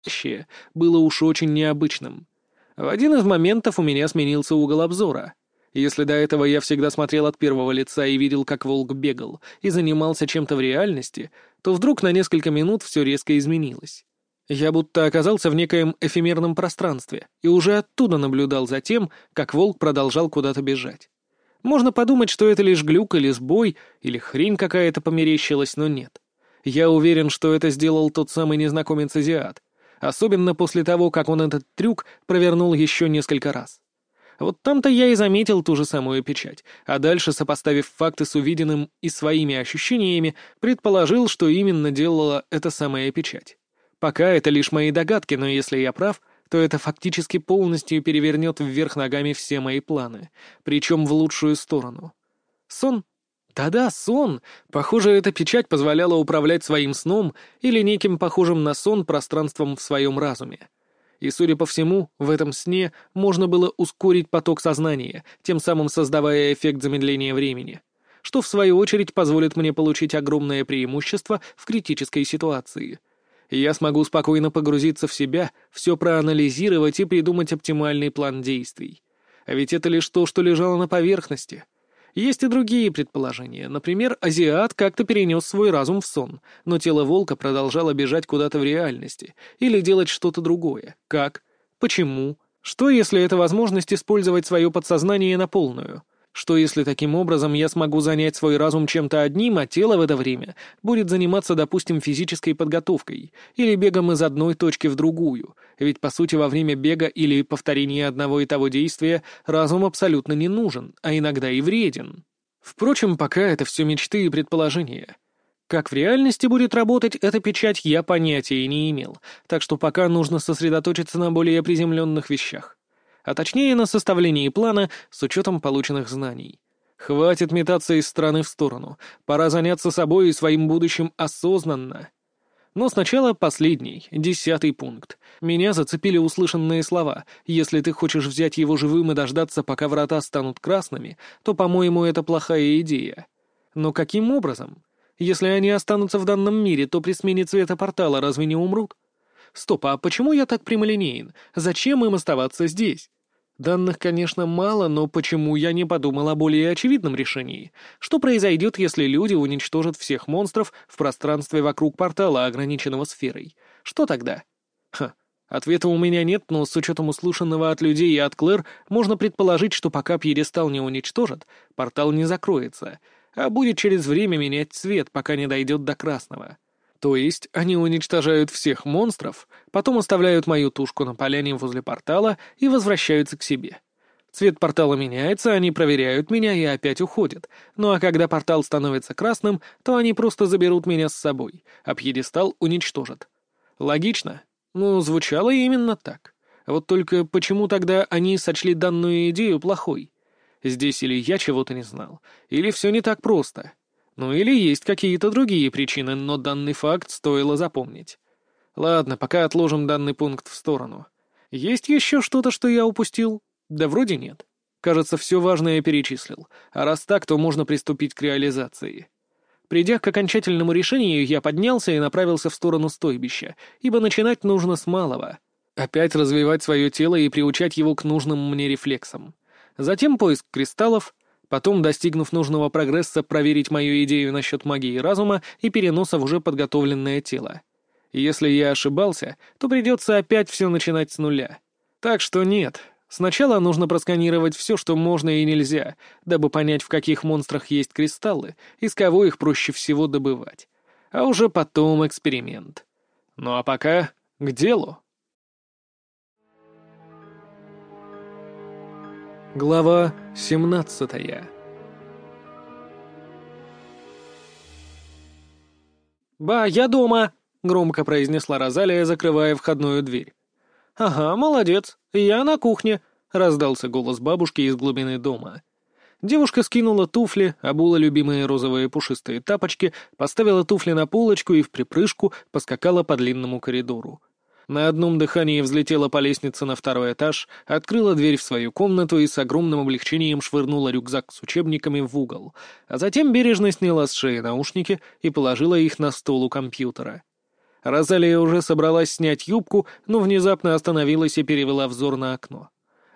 происходящее было уж очень необычным. В один из моментов у меня сменился угол обзора. Если до этого я всегда смотрел от первого лица и видел, как волк бегал и занимался чем-то в реальности, то вдруг на несколько минут все резко изменилось. Я будто оказался в некоем эфемерном пространстве и уже оттуда наблюдал за тем, как волк продолжал куда-то бежать. Можно подумать, что это лишь глюк или сбой, или хрень какая-то померещилась, но нет. Я уверен, что это сделал тот самый незнакомец-азиат, особенно после того, как он этот трюк провернул еще несколько раз. Вот там-то я и заметил ту же самую печать, а дальше, сопоставив факты с увиденным и своими ощущениями, предположил, что именно делала эта самая печать. Пока это лишь мои догадки, но если я прав, то это фактически полностью перевернет вверх ногами все мои планы, причем в лучшую сторону. Сон? Да-да, сон. Похоже, эта печать позволяла управлять своим сном или неким похожим на сон пространством в своем разуме. И, судя по всему, в этом сне можно было ускорить поток сознания, тем самым создавая эффект замедления времени, что, в свою очередь, позволит мне получить огромное преимущество в критической ситуации. Я смогу спокойно погрузиться в себя, все проанализировать и придумать оптимальный план действий. А ведь это лишь то, что лежало на поверхности — есть и другие предположения. Например, азиат как-то перенес свой разум в сон, но тело волка продолжало бежать куда-то в реальности или делать что-то другое. Как? Почему? Что, если это возможность использовать свое подсознание на полную? Что если таким образом я смогу занять свой разум чем-то одним, а тело в это время будет заниматься, допустим, физической подготовкой или бегом из одной точки в другую? Ведь, по сути, во время бега или повторения одного и того действия разум абсолютно не нужен, а иногда и вреден. Впрочем, пока это все мечты и предположения. Как в реальности будет работать эта печать, я понятия не имел, так что пока нужно сосредоточиться на более приземленных вещах а точнее на составлении плана с учетом полученных знаний. Хватит метаться из стороны в сторону, пора заняться собой и своим будущим осознанно. Но сначала последний, десятый пункт. Меня зацепили услышанные слова. Если ты хочешь взять его живым и дождаться, пока врата станут красными, то, по-моему, это плохая идея. Но каким образом? Если они останутся в данном мире, то при смене цвета портала разве не умрут? Стоп, а почему я так прямолинеен? Зачем им оставаться здесь? Данных, конечно, мало, но почему я не подумал о более очевидном решении? Что произойдет, если люди уничтожат всех монстров в пространстве вокруг портала, ограниченного сферой? Что тогда? Ха, ответа у меня нет, но с учетом услышанного от людей и от Клэр, можно предположить, что пока пьедестал не уничтожат, портал не закроется, а будет через время менять цвет, пока не дойдет до красного. То есть они уничтожают всех монстров, потом оставляют мою тушку на поляне возле портала и возвращаются к себе. Цвет портала меняется, они проверяют меня и опять уходят. Ну а когда портал становится красным, то они просто заберут меня с собой, а пьедестал уничтожат. Логично? Ну, звучало именно так. Вот только почему тогда они сочли данную идею плохой? Здесь или я чего-то не знал, или все не так просто. Ну или есть какие-то другие причины, но данный факт стоило запомнить. Ладно, пока отложим данный пункт в сторону. Есть еще что-то, что я упустил? Да вроде нет. Кажется, все важное перечислил, а раз так, то можно приступить к реализации. Придя к окончательному решению, я поднялся и направился в сторону стойбища, ибо начинать нужно с малого. Опять развивать свое тело и приучать его к нужным мне рефлексам. Затем поиск кристаллов, Потом, достигнув нужного прогресса, проверить мою идею насчет магии разума и переноса в уже подготовленное тело. Если я ошибался, то придется опять все начинать с нуля. Так что нет. Сначала нужно просканировать все, что можно и нельзя, дабы понять, в каких монстрах есть кристаллы и с кого их проще всего добывать. А уже потом эксперимент. Ну а пока к делу. Глава 17 «Ба, я дома!» — громко произнесла Розалия, закрывая входную дверь. «Ага, молодец, я на кухне», — раздался голос бабушки из глубины дома. Девушка скинула туфли, обула любимые розовые пушистые тапочки, поставила туфли на полочку и в припрыжку поскакала по длинному коридору. На одном дыхании взлетела по лестнице на второй этаж, открыла дверь в свою комнату и с огромным облегчением швырнула рюкзак с учебниками в угол, а затем бережно сняла с шеи наушники и положила их на стол у компьютера. Розалия уже собралась снять юбку, но внезапно остановилась и перевела взор на окно.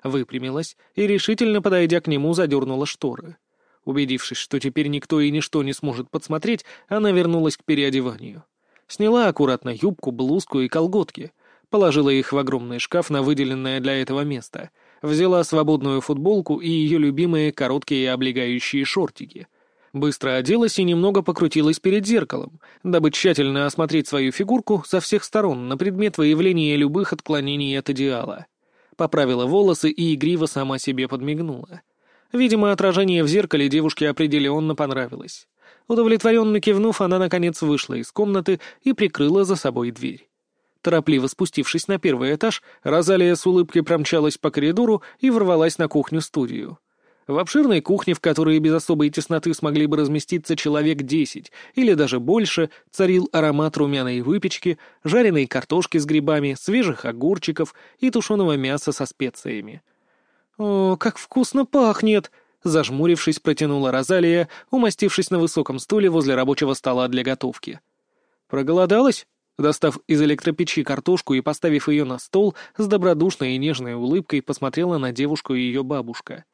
Выпрямилась и, решительно подойдя к нему, задернула шторы. Убедившись, что теперь никто и ничто не сможет подсмотреть, она вернулась к переодеванию. Сняла аккуратно юбку, блузку и колготки, положила их в огромный шкаф на выделенное для этого место, взяла свободную футболку и ее любимые короткие облегающие шортики. Быстро оделась и немного покрутилась перед зеркалом, дабы тщательно осмотреть свою фигурку со всех сторон на предмет выявления любых отклонений от идеала. Поправила волосы и игриво сама себе подмигнула. Видимо, отражение в зеркале девушке определенно понравилось. Удовлетворенно кивнув, она, наконец, вышла из комнаты и прикрыла за собой дверь. Торопливо спустившись на первый этаж, Розалия с улыбкой промчалась по коридору и ворвалась на кухню-студию. В обширной кухне, в которой без особой тесноты смогли бы разместиться человек десять или даже больше, царил аромат румяной выпечки, жареной картошки с грибами, свежих огурчиков и тушеного мяса со специями. «О, как вкусно пахнет!» Зажмурившись, протянула Розалия, умастившись на высоком стуле возле рабочего стола для готовки. «Проголодалась?» Достав из электропечи картошку и поставив ее на стол, с добродушной и нежной улыбкой посмотрела на девушку и ее бабушка.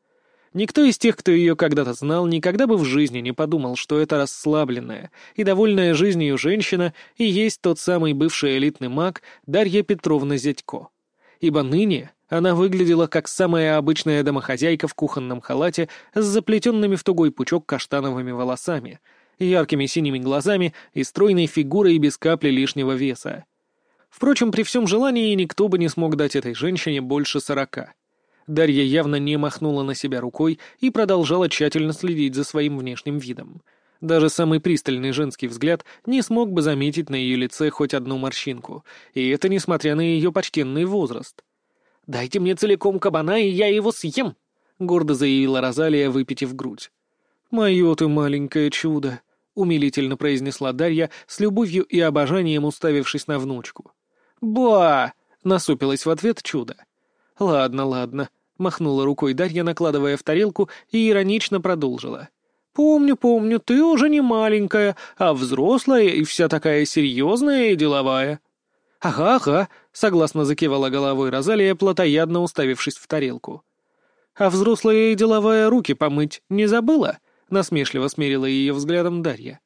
Никто из тех, кто ее когда-то знал, никогда бы в жизни не подумал, что это расслабленная и довольная жизнью женщина и есть тот самый бывший элитный маг Дарья Петровна Зятько. Ибо ныне она выглядела как самая обычная домохозяйка в кухонном халате с заплетенными в тугой пучок каштановыми волосами, яркими синими глазами и стройной фигурой без капли лишнего веса. Впрочем, при всем желании никто бы не смог дать этой женщине больше сорока. Дарья явно не махнула на себя рукой и продолжала тщательно следить за своим внешним видом. Даже самый пристальный женский взгляд не смог бы заметить на ее лице хоть одну морщинку, и это несмотря на ее почтенный возраст. «Дайте мне целиком кабана, и я его съем!» — гордо заявила Розалия, выпитив грудь. «Мое ты маленькое чудо!» — умилительно произнесла Дарья, с любовью и обожанием уставившись на внучку. «Ба!» — насупилась в ответ чудо. «Ладно, ладно», — махнула рукой Дарья, накладывая в тарелку, и иронично продолжила. «Помню, помню, ты уже не маленькая, а взрослая и вся такая серьезная и деловая». «Ага, ага», — согласно закивала головой Розалия, плотоядно уставившись в тарелку. «А взрослая и деловая руки помыть не забыла?» — насмешливо смерила ее взглядом Дарья.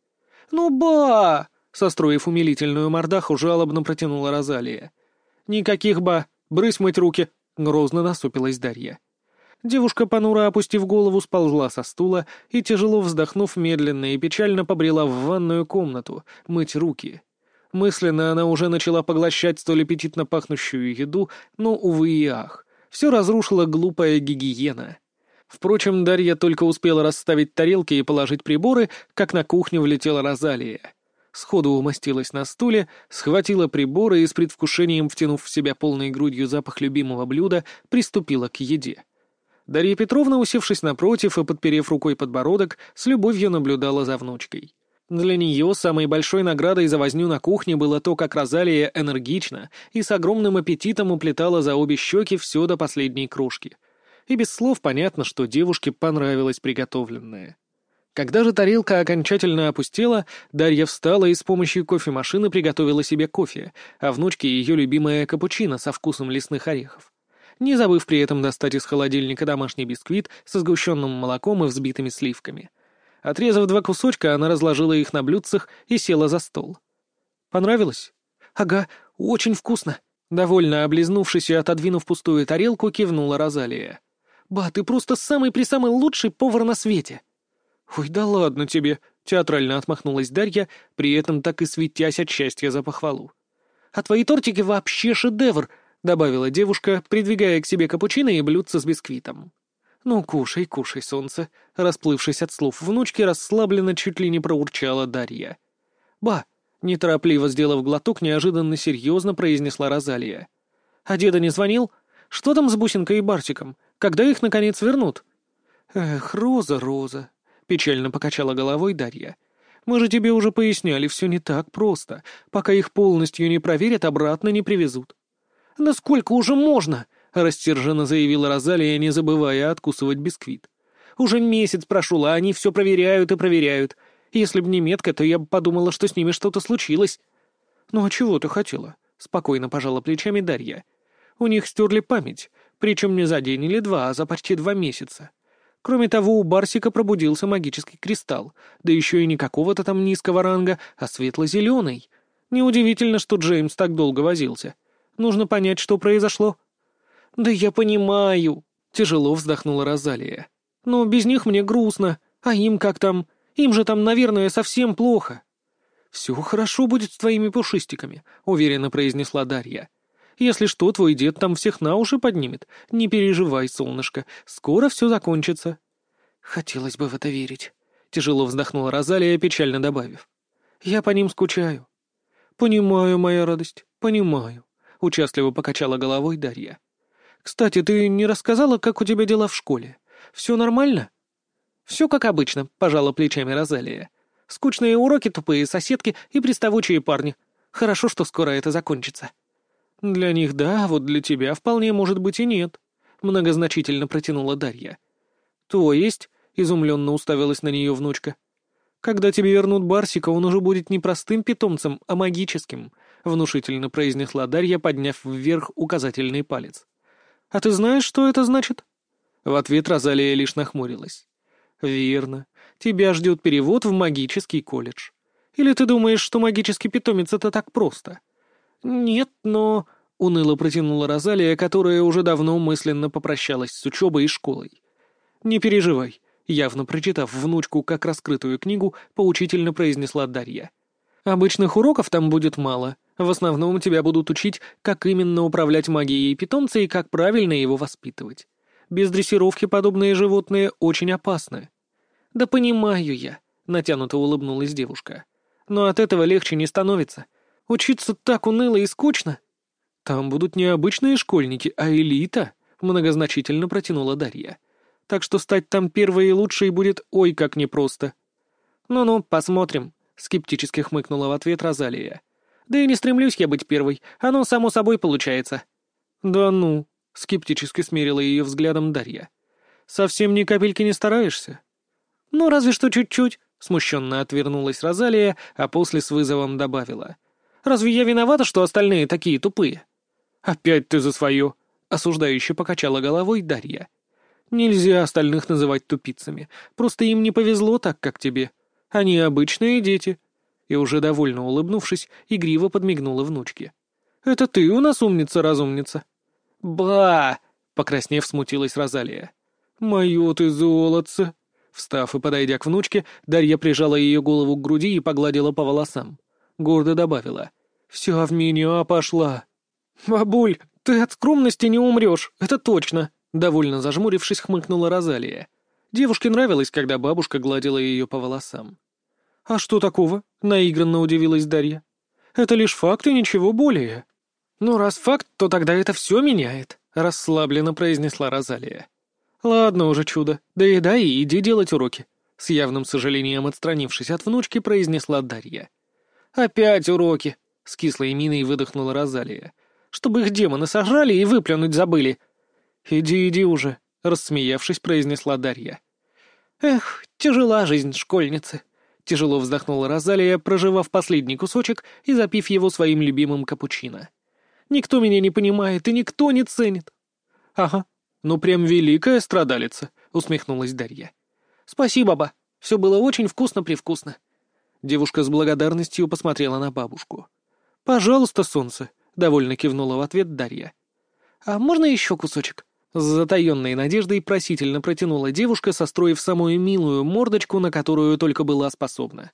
«Ну ба!» — состроив умилительную мордаху, жалобно протянула Розалия. «Никаких ба! Брысь мыть руки!» — грозно насупилась Дарья. Девушка, понуро опустив голову, сползла со стула и, тяжело вздохнув, медленно и печально побрела в ванную комнату мыть руки. Мысленно она уже начала поглощать столь аппетитно пахнущую еду, но, увы и ах, все разрушила глупая гигиена. Впрочем, Дарья только успела расставить тарелки и положить приборы, как на кухню влетела Розалия. Сходу умостилась на стуле, схватила приборы и с предвкушением, втянув в себя полной грудью запах любимого блюда, приступила к еде. Дарья Петровна, усевшись напротив и подперев рукой подбородок, с любовью наблюдала за внучкой. Для нее самой большой наградой за возню на кухне было то, как Розалия энергично и с огромным аппетитом уплетала за обе щеки все до последней кружки. И без слов понятно, что девушке понравилось приготовленное. Когда же тарелка окончательно опустела, Дарья встала и с помощью кофемашины приготовила себе кофе, а внучке ее любимое капучино со вкусом лесных орехов. Не забыв при этом достать из холодильника домашний бисквит со сгущенным молоком и взбитыми сливками — Отрезав два кусочка, она разложила их на блюдцах и села за стол. «Понравилось?» «Ага, очень вкусно!» Довольно облизнувшись и отодвинув пустую тарелку, кивнула Розалия. «Ба, ты просто самый-присамый лучший повар на свете!» «Ой, да ладно тебе!» — театрально отмахнулась Дарья, при этом так и светясь от счастья за похвалу. «А твои тортики вообще шедевр!» — добавила девушка, придвигая к себе капучино и блюдце с бисквитом. «Ну, кушай, кушай, солнце!» Расплывшись от слов внучки, расслабленно чуть ли не проурчала Дарья. «Ба!» Неторопливо сделав глоток, неожиданно серьезно произнесла Розалия. «А деда не звонил? Что там с Бусинкой и Бартиком? Когда их, наконец, вернут?» «Эх, Роза, Роза!» — печально покачала головой Дарья. «Мы же тебе уже поясняли, все не так просто. Пока их полностью не проверят, обратно не привезут». «Да сколько уже можно?» — растерженно заявила Розалия, не забывая откусывать бисквит. «Уже месяц прошел, а они все проверяют и проверяют. Если б не метка, то я бы подумала, что с ними что-то случилось». «Ну а чего ты хотела?» — спокойно пожала плечами Дарья. «У них стерли память, причем не за день или два, а за почти два месяца. Кроме того, у Барсика пробудился магический кристалл, да еще и не какого-то там низкого ранга, а светло-зеленый. Неудивительно, что Джеймс так долго возился. Нужно понять, что произошло». «Да я понимаю», — тяжело вздохнула Розалия. «Но без них мне грустно. А им как там? Им же там, наверное, совсем плохо». «Все хорошо будет с твоими пушистиками», — уверенно произнесла Дарья. «Если что, твой дед там всех на уши поднимет. Не переживай, солнышко, скоро все закончится». «Хотелось бы в это верить», — тяжело вздохнула Розалия, печально добавив. «Я по ним скучаю». «Понимаю, моя радость, понимаю», — участливо покачала головой Дарья. «Кстати, ты не рассказала, как у тебя дела в школе? Все нормально?» «Все как обычно», — пожала плечами Розалия. Скучные уроки, тупые соседки и приставучие парни. Хорошо, что скоро это закончится». «Для них да, а вот для тебя вполне может быть и нет», — многозначительно протянула Дарья. «То есть?» — изумленно уставилась на нее внучка. «Когда тебе вернут Барсика, он уже будет не простым питомцем, а магическим», — внушительно произнесла Дарья, подняв вверх указательный палец. «А ты знаешь, что это значит?» В ответ Розалия лишь нахмурилась. «Верно. Тебя ждет перевод в магический колледж. Или ты думаешь, что магический питомец — это так просто?» «Нет, но...» — уныло протянула Розалия, которая уже давно мысленно попрощалась с учебой и школой. «Не переживай», — явно прочитав внучку как раскрытую книгу, поучительно произнесла Дарья. «Обычных уроков там будет мало. В основном тебя будут учить, как именно управлять магией питомца и как правильно его воспитывать. Без дрессировки подобные животные очень опасны. «Да понимаю я», — натянуто улыбнулась девушка. «Но от этого легче не становится. Учиться так уныло и скучно». «Там будут не обычные школьники, а элита», — многозначительно протянула Дарья. «Так что стать там первой и лучшей будет ой как непросто». «Ну-ну, посмотрим», — скептически хмыкнула в ответ Розалия. «Да и не стремлюсь я быть первой, оно само собой получается». «Да ну», — скептически смерила ее взглядом Дарья. «Совсем ни капельки не стараешься?» «Ну, разве что чуть-чуть», — смущенно отвернулась Розалия, а после с вызовом добавила. «Разве я виновата, что остальные такие тупые?» «Опять ты за свое», — осуждающе покачала головой Дарья. «Нельзя остальных называть тупицами. Просто им не повезло так, как тебе. Они обычные дети». И уже довольно улыбнувшись, игриво подмигнула внучке. «Это ты у нас умница-разумница». «Ба!» — покраснев, смутилась Розалия. «Мое ты золотце!» Встав и подойдя к внучке, Дарья прижала ее голову к груди и погладила по волосам. Гордо добавила. «Вся в меня пошла». «Бабуль, ты от скромности не умрешь, это точно», — довольно зажмурившись, хмыкнула Розалия. Девушке нравилось, когда бабушка гладила ее по волосам. «А что такого?» — наигранно удивилась Дарья. «Это лишь факт и ничего более». «Ну, раз факт, то тогда это все меняет», — расслабленно произнесла Розалия. «Ладно уже, чудо, доедай и иди делать уроки», — с явным сожалением отстранившись от внучки, произнесла Дарья. «Опять уроки», — с кислой миной выдохнула Розалия. «Чтобы их демоны сожрали и выплюнуть забыли». «Иди, иди уже», — рассмеявшись, произнесла Дарья. «Эх, тяжела жизнь школьницы», — тяжело вздохнула Розалия, проживав последний кусочек и запив его своим любимым капучино. «Никто меня не понимает и никто не ценит». «Ага, «Ну, прям великая страдалица», — усмехнулась Дарья. «Спасибо, ба. Все было очень вкусно-привкусно». Девушка с благодарностью посмотрела на бабушку. «Пожалуйста, солнце», — довольно кивнула в ответ Дарья. «А можно еще кусочек?» С затаенной надеждой просительно протянула девушка, состроив самую милую мордочку, на которую только была способна.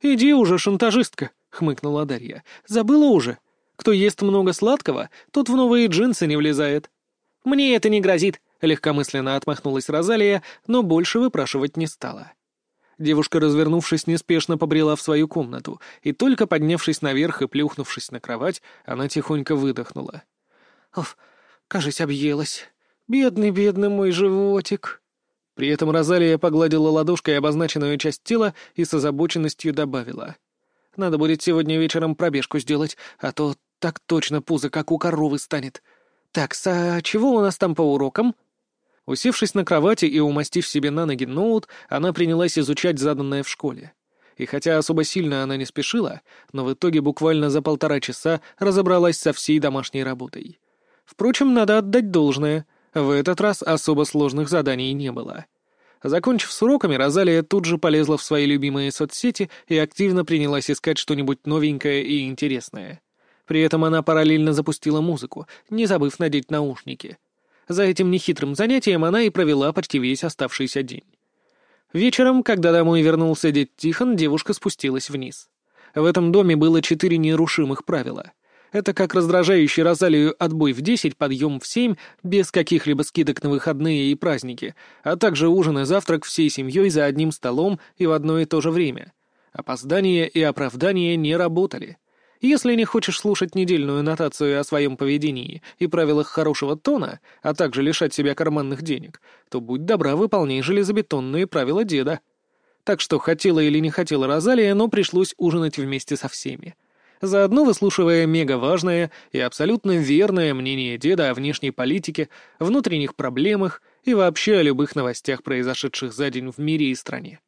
«Иди уже, шантажистка», — хмыкнула Дарья. «Забыла уже. Кто ест много сладкого, тот в новые джинсы не влезает». «Мне это не грозит», — легкомысленно отмахнулась Розалия, но больше выпрашивать не стала. Девушка, развернувшись, неспешно побрела в свою комнату, и только поднявшись наверх и плюхнувшись на кровать, она тихонько выдохнула. «Оф, кажись, объелась. Бедный, бедный мой животик». При этом Розалия погладила ладошкой обозначенную часть тела и с озабоченностью добавила. «Надо будет сегодня вечером пробежку сделать, а то так точно пузо, как у коровы, станет. «Так, а чего у нас там по урокам?» Усевшись на кровати и умастив себе на ноги ноут, она принялась изучать заданное в школе. И хотя особо сильно она не спешила, но в итоге буквально за полтора часа разобралась со всей домашней работой. Впрочем, надо отдать должное, в этот раз особо сложных заданий не было. Закончив с уроками, Розалия тут же полезла в свои любимые соцсети и активно принялась искать что-нибудь новенькое и интересное. При этом она параллельно запустила музыку, не забыв надеть наушники. За этим нехитрым занятием она и провела почти весь оставшийся день. Вечером, когда домой вернулся дед Тихон, девушка спустилась вниз. В этом доме было четыре нерушимых правила. Это как раздражающий Розалию отбой в десять, подъем в семь, без каких-либо скидок на выходные и праздники, а также ужин и завтрак всей семьей за одним столом и в одно и то же время. Опоздание и оправдание не работали. Если не хочешь слушать недельную нотацию о своем поведении и правилах хорошего тона, а также лишать себя карманных денег, то будь добра, выполняй железобетонные правила деда. Так что хотела или не хотела Розалия, но пришлось ужинать вместе со всеми. Заодно выслушивая мегаважное и абсолютно верное мнение деда о внешней политике, внутренних проблемах и вообще о любых новостях, произошедших за день в мире и стране.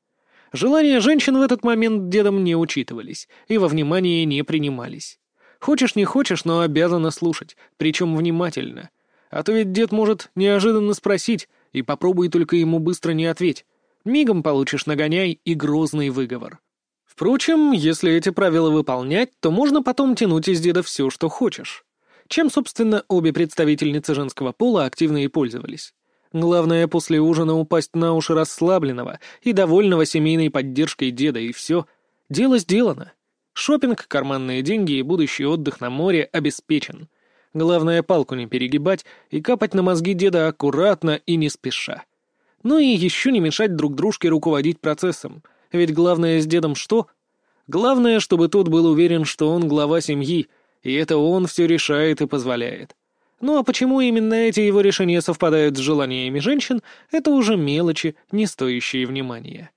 Желания женщин в этот момент дедом не учитывались и во внимание не принимались. Хочешь не хочешь, но обязана слушать, причем внимательно. А то ведь дед может неожиданно спросить, и попробуй только ему быстро не ответь. Мигом получишь нагоняй и грозный выговор. Впрочем, если эти правила выполнять, то можно потом тянуть из деда все, что хочешь. Чем, собственно, обе представительницы женского пола активно и пользовались. Главное после ужина упасть на уши расслабленного и довольного семейной поддержкой деда, и все. Дело сделано. Шопинг, карманные деньги и будущий отдых на море обеспечен. Главное палку не перегибать и капать на мозги деда аккуратно и не спеша. Ну и еще не мешать друг дружке руководить процессом. Ведь главное с дедом что? Главное, чтобы тот был уверен, что он глава семьи, и это он все решает и позволяет. Ну а почему именно эти его решения совпадают с желаниями женщин, это уже мелочи, не стоящие внимания.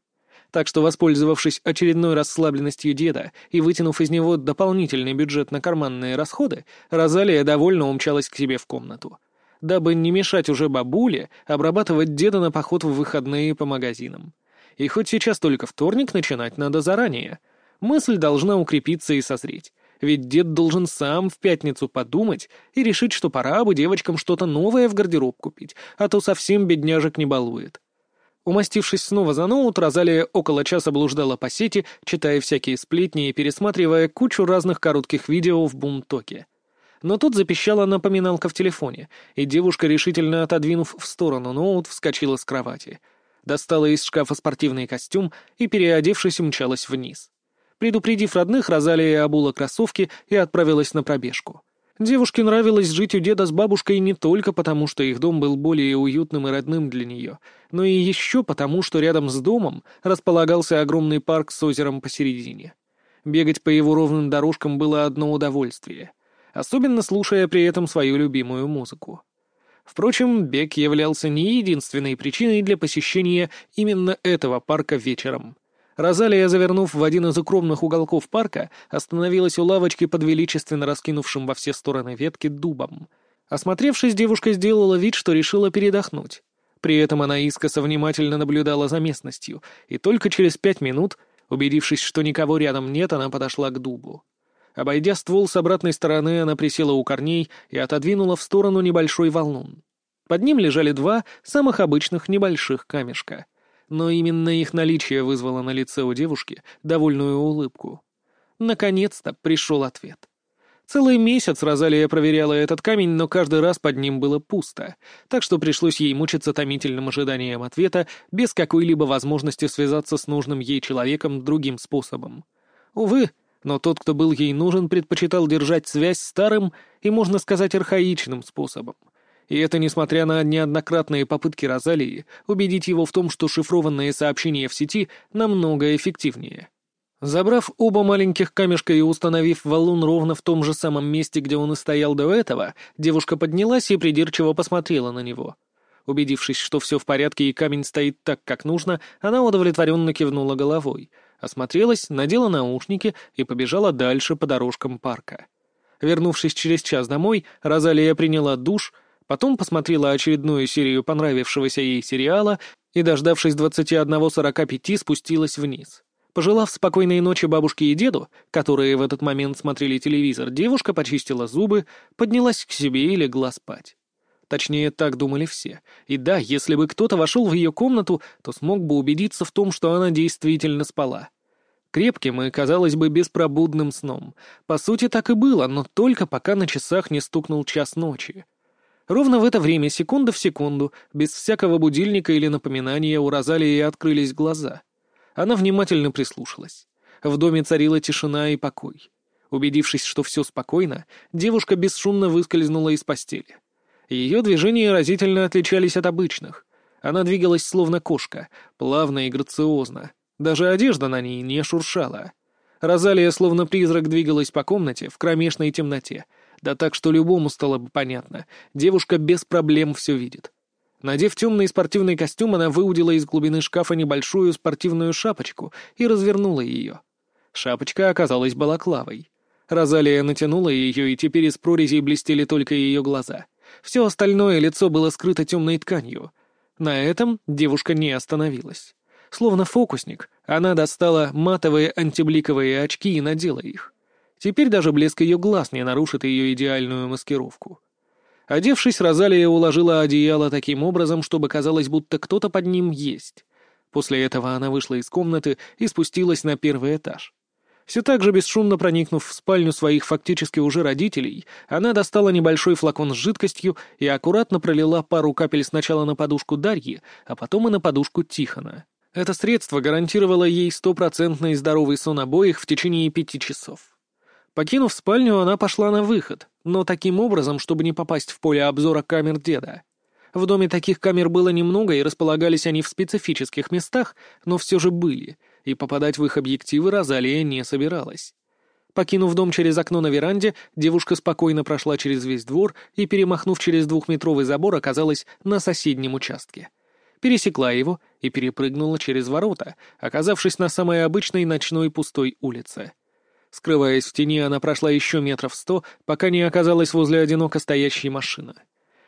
Так что, воспользовавшись очередной расслабленностью деда и вытянув из него дополнительный бюджет на карманные расходы, Розалия довольно умчалась к себе в комнату. Дабы не мешать уже бабуле обрабатывать деда на поход в выходные по магазинам. И хоть сейчас только вторник, начинать надо заранее. Мысль должна укрепиться и созреть ведь дед должен сам в пятницу подумать и решить, что пора бы девочкам что-то новое в гардероб купить, а то совсем бедняжек не балует. Умастившись снова за ноут, Розалия около часа блуждала по сети, читая всякие сплетни и пересматривая кучу разных коротких видео в бумтоке. Но тут запищала напоминалка в телефоне, и девушка, решительно отодвинув в сторону ноут, вскочила с кровати. Достала из шкафа спортивный костюм и, переодевшись, умчалась вниз. Предупредив родных, Розалия обула кроссовки и отправилась на пробежку. Девушке нравилось жить у деда с бабушкой не только потому, что их дом был более уютным и родным для нее, но и еще потому, что рядом с домом располагался огромный парк с озером посередине. Бегать по его ровным дорожкам было одно удовольствие, особенно слушая при этом свою любимую музыку. Впрочем, бег являлся не единственной причиной для посещения именно этого парка вечером. Розалия, завернув в один из укромных уголков парка, остановилась у лавочки под величественно раскинувшим во все стороны ветки дубом. Осмотревшись, девушка сделала вид, что решила передохнуть. При этом она искоса внимательно наблюдала за местностью, и только через пять минут, убедившись, что никого рядом нет, она подошла к дубу. Обойдя ствол с обратной стороны, она присела у корней и отодвинула в сторону небольшой валун. Под ним лежали два самых обычных небольших камешка но именно их наличие вызвало на лице у девушки довольную улыбку. Наконец-то пришел ответ. Целый месяц Розалия проверяла этот камень, но каждый раз под ним было пусто, так что пришлось ей мучиться томительным ожиданием ответа без какой-либо возможности связаться с нужным ей человеком другим способом. Увы, но тот, кто был ей нужен, предпочитал держать связь старым и, можно сказать, архаичным способом — и это несмотря на неоднократные попытки Розалии убедить его в том, что шифрованные сообщения в сети намного эффективнее. Забрав оба маленьких камешка и установив валун ровно в том же самом месте, где он и стоял до этого, девушка поднялась и придирчиво посмотрела на него. Убедившись, что все в порядке и камень стоит так, как нужно, она удовлетворенно кивнула головой, осмотрелась, надела наушники и побежала дальше по дорожкам парка. Вернувшись через час домой, Розалия приняла душ, Потом посмотрела очередную серию понравившегося ей сериала и, дождавшись 21.45, спустилась вниз. Пожелав спокойной ночи бабушке и деду, которые в этот момент смотрели телевизор, девушка почистила зубы, поднялась к себе и легла спать. Точнее, так думали все. И да, если бы кто-то вошел в ее комнату, то смог бы убедиться в том, что она действительно спала. Крепким и, казалось бы, беспробудным сном. По сути, так и было, но только пока на часах не стукнул час ночи. Ровно в это время, секунда в секунду, без всякого будильника или напоминания, у Розалии открылись глаза — она внимательно прислушалась. В доме царила тишина и покой. Убедившись, что все спокойно, девушка бесшумно выскользнула из постели. Ее движения разительно отличались от обычных. Она двигалась словно кошка, плавно и грациозно. Даже одежда на ней не шуршала. Розалия словно призрак двигалась по комнате в кромешной темноте, да так, что любому стало бы понятно, девушка без проблем все видит. Надев темный спортивный костюм, она выудила из глубины шкафа небольшую спортивную шапочку и развернула ее. Шапочка оказалась балаклавой. Розалия натянула ее, и теперь из прорезей блестели только ее глаза. Все остальное лицо было скрыто темной тканью. На этом девушка не остановилась. Словно фокусник, она достала матовые антибликовые очки и надела их. Теперь даже блеск ее глаз не нарушит ее идеальную маскировку. Одевшись, Розалия уложила одеяло таким образом, чтобы казалось, будто кто-то под ним есть. После этого она вышла из комнаты и спустилась на первый этаж. Все так же бесшумно проникнув в спальню своих фактически уже родителей, она достала небольшой флакон с жидкостью и аккуратно пролила пару капель сначала на подушку Дарьи, а потом и на подушку Тихона. Это средство гарантировало ей стопроцентный здоровый сон обоих в течение пяти часов. Покинув спальню, она пошла на выход, но таким образом, чтобы не попасть в поле обзора камер деда. В доме таких камер было немного, и располагались они в специфических местах, но все же были, и попадать в их объективы Розалия не собиралась. Покинув дом через окно на веранде, девушка спокойно прошла через весь двор и, перемахнув через двухметровый забор, оказалась на соседнем участке. Пересекла его и перепрыгнула через ворота, оказавшись на самой обычной ночной пустой улице. Скрываясь в тени, она прошла еще метров сто, пока не оказалась возле одиноко стоящей машины.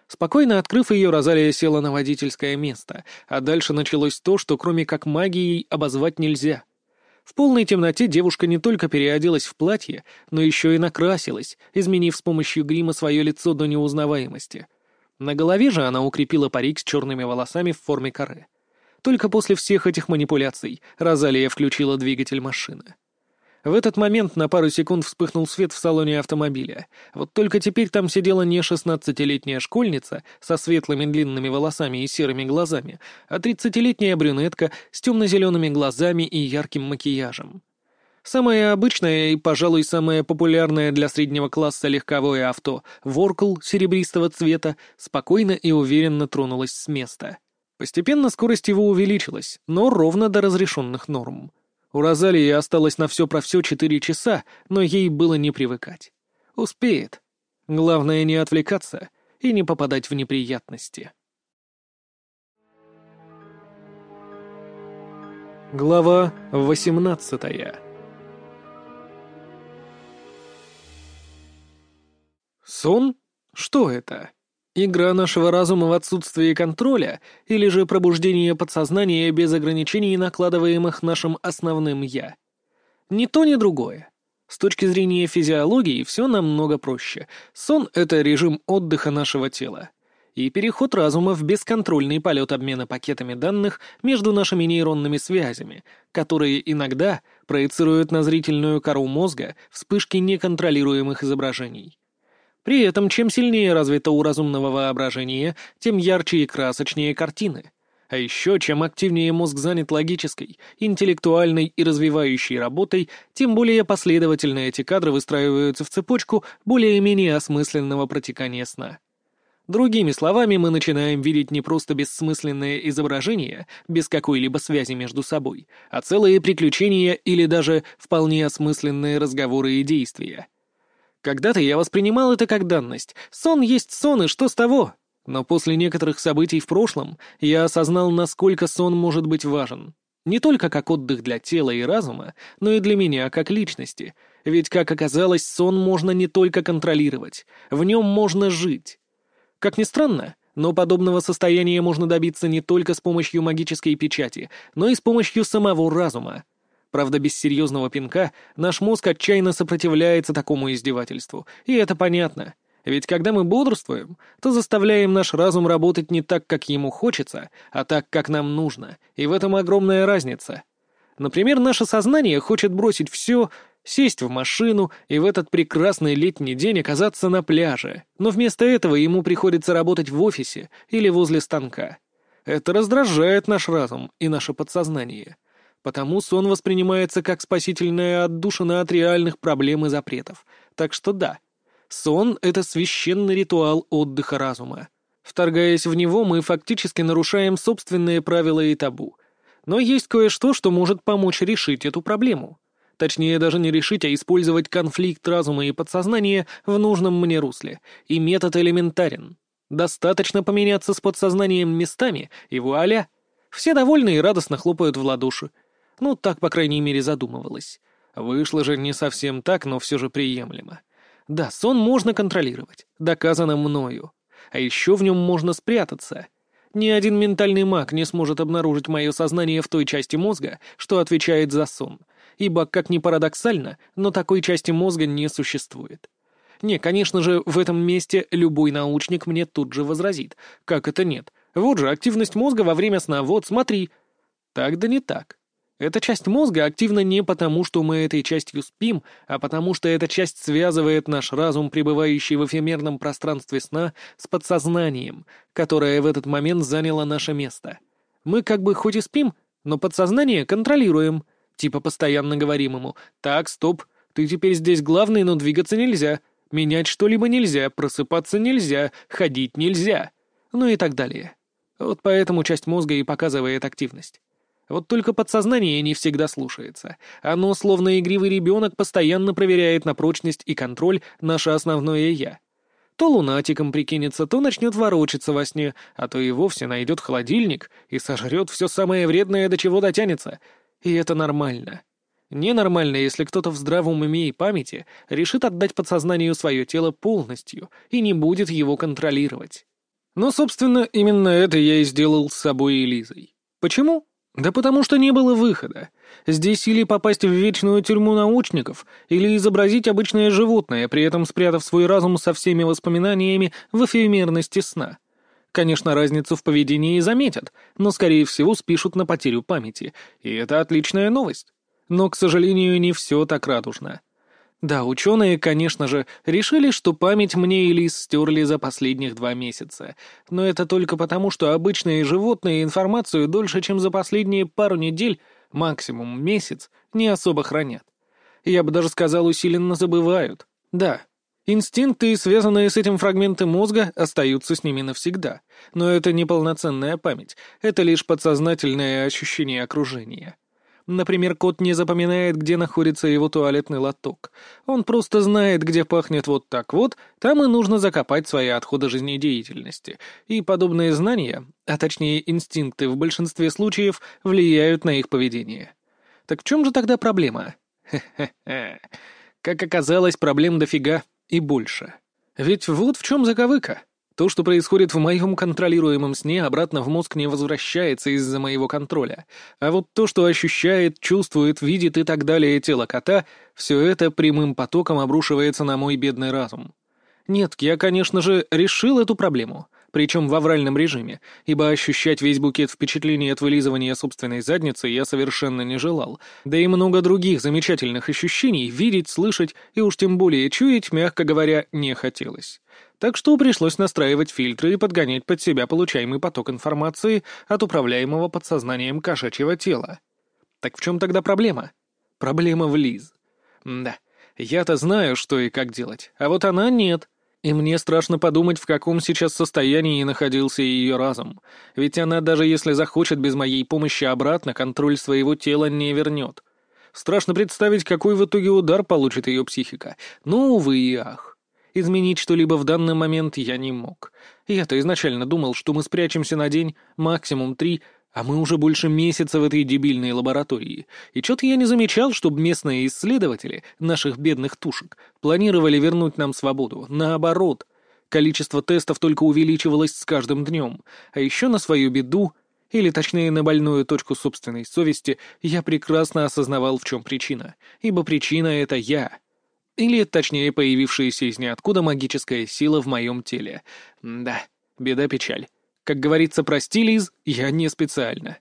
Спокойно открыв ее, Розалия села на водительское место, а дальше началось то, что кроме как магией обозвать нельзя. В полной темноте девушка не только переоделась в платье, но еще и накрасилась, изменив с помощью грима свое лицо до неузнаваемости. На голове же она укрепила парик с черными волосами в форме коры. Только после всех этих манипуляций Розалия включила двигатель машины. В этот момент на пару секунд вспыхнул свет в салоне автомобиля. Вот только теперь там сидела не шестнадцатилетняя школьница со светлыми длинными волосами и серыми глазами, а тридцатилетняя брюнетка с темно-зелеными глазами и ярким макияжем. Самое обычное и, пожалуй, самое популярное для среднего класса легковое авто «Воркл» серебристого цвета спокойно и уверенно тронулось с места. Постепенно скорость его увеличилась, но ровно до разрешенных норм. У Розалии осталось на все про все четыре часа, но ей было не привыкать. Успеет. Главное не отвлекаться и не попадать в неприятности. Глава восемнадцатая Сон? Что это? Игра нашего разума в отсутствии контроля или же пробуждение подсознания без ограничений, накладываемых нашим основным «я». Ни то, ни другое. С точки зрения физиологии все намного проще. Сон — это режим отдыха нашего тела. И переход разума в бесконтрольный полет обмена пакетами данных между нашими нейронными связями, которые иногда проецируют на зрительную кору мозга вспышки неконтролируемых изображений. При этом, чем сильнее развито у разумного воображения, тем ярче и красочнее картины. А еще, чем активнее мозг занят логической, интеллектуальной и развивающей работой, тем более последовательно эти кадры выстраиваются в цепочку более-менее осмысленного протекания сна. Другими словами, мы начинаем видеть не просто бессмысленное изображение, без какой-либо связи между собой, а целые приключения или даже вполне осмысленные разговоры и действия. Когда-то я воспринимал это как данность. Сон есть сон, и что с того? Но после некоторых событий в прошлом я осознал, насколько сон может быть важен. Не только как отдых для тела и разума, но и для меня как личности. Ведь, как оказалось, сон можно не только контролировать, в нем можно жить. Как ни странно, но подобного состояния можно добиться не только с помощью магической печати, но и с помощью самого разума. Правда, без серьезного пинка наш мозг отчаянно сопротивляется такому издевательству, и это понятно. Ведь когда мы бодрствуем, то заставляем наш разум работать не так, как ему хочется, а так, как нам нужно, и в этом огромная разница. Например, наше сознание хочет бросить все, сесть в машину и в этот прекрасный летний день оказаться на пляже, но вместо этого ему приходится работать в офисе или возле станка. Это раздражает наш разум и наше подсознание. Потому сон воспринимается как спасительная отдушина от реальных проблем и запретов. Так что да, сон — это священный ритуал отдыха разума. Вторгаясь в него, мы фактически нарушаем собственные правила и табу. Но есть кое-что, что может помочь решить эту проблему. Точнее, даже не решить, а использовать конфликт разума и подсознания в нужном мне русле. И метод элементарен. Достаточно поменяться с подсознанием местами, и вуаля! Все довольны и радостно хлопают в ладоши. Ну, так, по крайней мере, задумывалось. Вышло же не совсем так, но все же приемлемо. Да, сон можно контролировать, доказано мною. А еще в нем можно спрятаться. Ни один ментальный маг не сможет обнаружить мое сознание в той части мозга, что отвечает за сон, ибо, как ни парадоксально, но такой части мозга не существует. Не, конечно же, в этом месте любой научник мне тут же возразит. Как это нет? Вот же активность мозга во время сна, вот, смотри. Так да не так. Эта часть мозга активна не потому, что мы этой частью спим, а потому что эта часть связывает наш разум, пребывающий в эфемерном пространстве сна, с подсознанием, которое в этот момент заняло наше место. Мы как бы хоть и спим, но подсознание контролируем. Типа постоянно говорим ему «Так, стоп, ты теперь здесь главный, но двигаться нельзя, менять что-либо нельзя, просыпаться нельзя, ходить нельзя». Ну и так далее. Вот поэтому часть мозга и показывает активность. Вот только подсознание не всегда слушается. Оно, словно игривый ребенок, постоянно проверяет на прочность и контроль наше основное «я». То лунатиком прикинется, то начнет ворочаться во сне, а то и вовсе найдет холодильник и сожрет все самое вредное, до чего дотянется. И это нормально. Ненормально, если кто-то в здравом уме и памяти решит отдать подсознанию свое тело полностью и не будет его контролировать. Но, собственно, именно это я и сделал с собой и Лизой. Почему? Да потому что не было выхода. Здесь или попасть в вечную тюрьму научников, или изобразить обычное животное, при этом спрятав свой разум со всеми воспоминаниями в эфемерности сна. Конечно, разницу в поведении заметят, но, скорее всего, спишут на потерю памяти, и это отличная новость. Но, к сожалению, не все так радужно. Да, ученые, конечно же, решили, что память мне и Лис стерли за последних два месяца. Но это только потому, что обычные животные информацию дольше, чем за последние пару недель, максимум месяц, не особо хранят. Я бы даже сказал, усиленно забывают. Да, инстинкты, связанные с этим фрагменты мозга, остаются с ними навсегда. Но это не полноценная память, это лишь подсознательное ощущение окружения. Например, кот не запоминает, где находится его туалетный лоток. Он просто знает, где пахнет вот так вот, там и нужно закопать свои отходы жизнедеятельности. И подобные знания, а точнее инстинкты, в большинстве случаев влияют на их поведение. Так в чем же тогда проблема? Хе-хе-хе. Как оказалось, проблем дофига и больше. Ведь вот в чем заковыка. То, что происходит в моем контролируемом сне, обратно в мозг не возвращается из-за моего контроля. А вот то, что ощущает, чувствует, видит и так далее тело кота, все это прямым потоком обрушивается на мой бедный разум. Нет, я, конечно же, решил эту проблему причем в авральном режиме, ибо ощущать весь букет впечатлений от вылизывания собственной задницы я совершенно не желал, да и много других замечательных ощущений видеть, слышать и уж тем более чуять, мягко говоря, не хотелось. Так что пришлось настраивать фильтры и подгонять под себя получаемый поток информации от управляемого подсознанием кошачьего тела. Так в чем тогда проблема? Проблема в Лиз. Да, я-то знаю, что и как делать, а вот она нет. И мне страшно подумать, в каком сейчас состоянии находился ее разум. Ведь она, даже если захочет без моей помощи обратно, контроль своего тела не вернет. Страшно представить, какой в итоге удар получит ее психика. Ну, увы и ах. Изменить что-либо в данный момент я не мог. Я-то изначально думал, что мы спрячемся на день, максимум три, а мы уже больше месяца в этой дебильной лаборатории, и что-то я не замечал, чтобы местные исследователи, наших бедных тушек, планировали вернуть нам свободу. Наоборот, количество тестов только увеличивалось с каждым днем, а еще на свою беду или точнее на больную точку собственной совести, я прекрасно осознавал, в чем причина, ибо причина — это я. Или, точнее, появившаяся из ниоткуда магическая сила в моем теле. Да, беда-печаль. Как говорится, прости, Лиз, я не специально.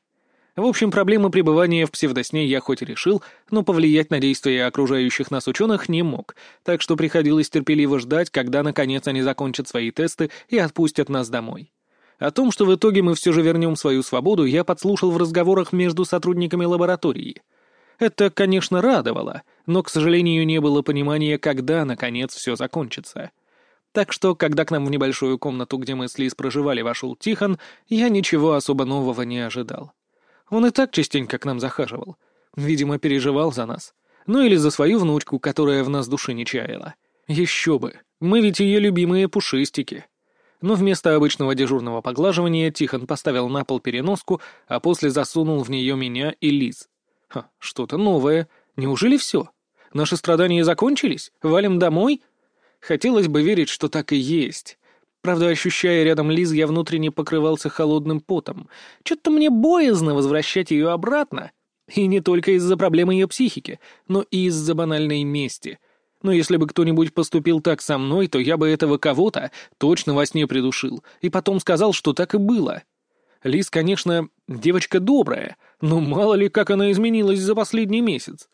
В общем, проблему пребывания в псевдосне я хоть и решил, но повлиять на действия окружающих нас ученых не мог, так что приходилось терпеливо ждать, когда, наконец, они закончат свои тесты и отпустят нас домой. О том, что в итоге мы все же вернем свою свободу, я подслушал в разговорах между сотрудниками лаборатории. Это, конечно, радовало, но, к сожалению, не было понимания, когда, наконец, все закончится. Так что, когда к нам в небольшую комнату, где мы с Лиз проживали, вошел Тихон, я ничего особо нового не ожидал. Он и так частенько к нам захаживал. Видимо, переживал за нас. Ну или за свою внучку, которая в нас души не чаяла. Еще бы. Мы ведь ее любимые пушистики. Но вместо обычного дежурного поглаживания Тихон поставил на пол переноску, а после засунул в нее меня и Лиз. Ха, что-то новое. Неужели все? Наши страдания закончились? Валим домой? Хотелось бы верить, что так и есть. Правда, ощущая рядом Лиз, я внутренне покрывался холодным потом. Что-то мне боязно возвращать ее обратно. И не только из-за проблемы ее психики, но и из-за банальной мести. Но если бы кто-нибудь поступил так со мной, то я бы этого кого-то точно во сне придушил, и потом сказал, что так и было. Лиз, конечно, девочка добрая, но мало ли, как она изменилась за последний месяц.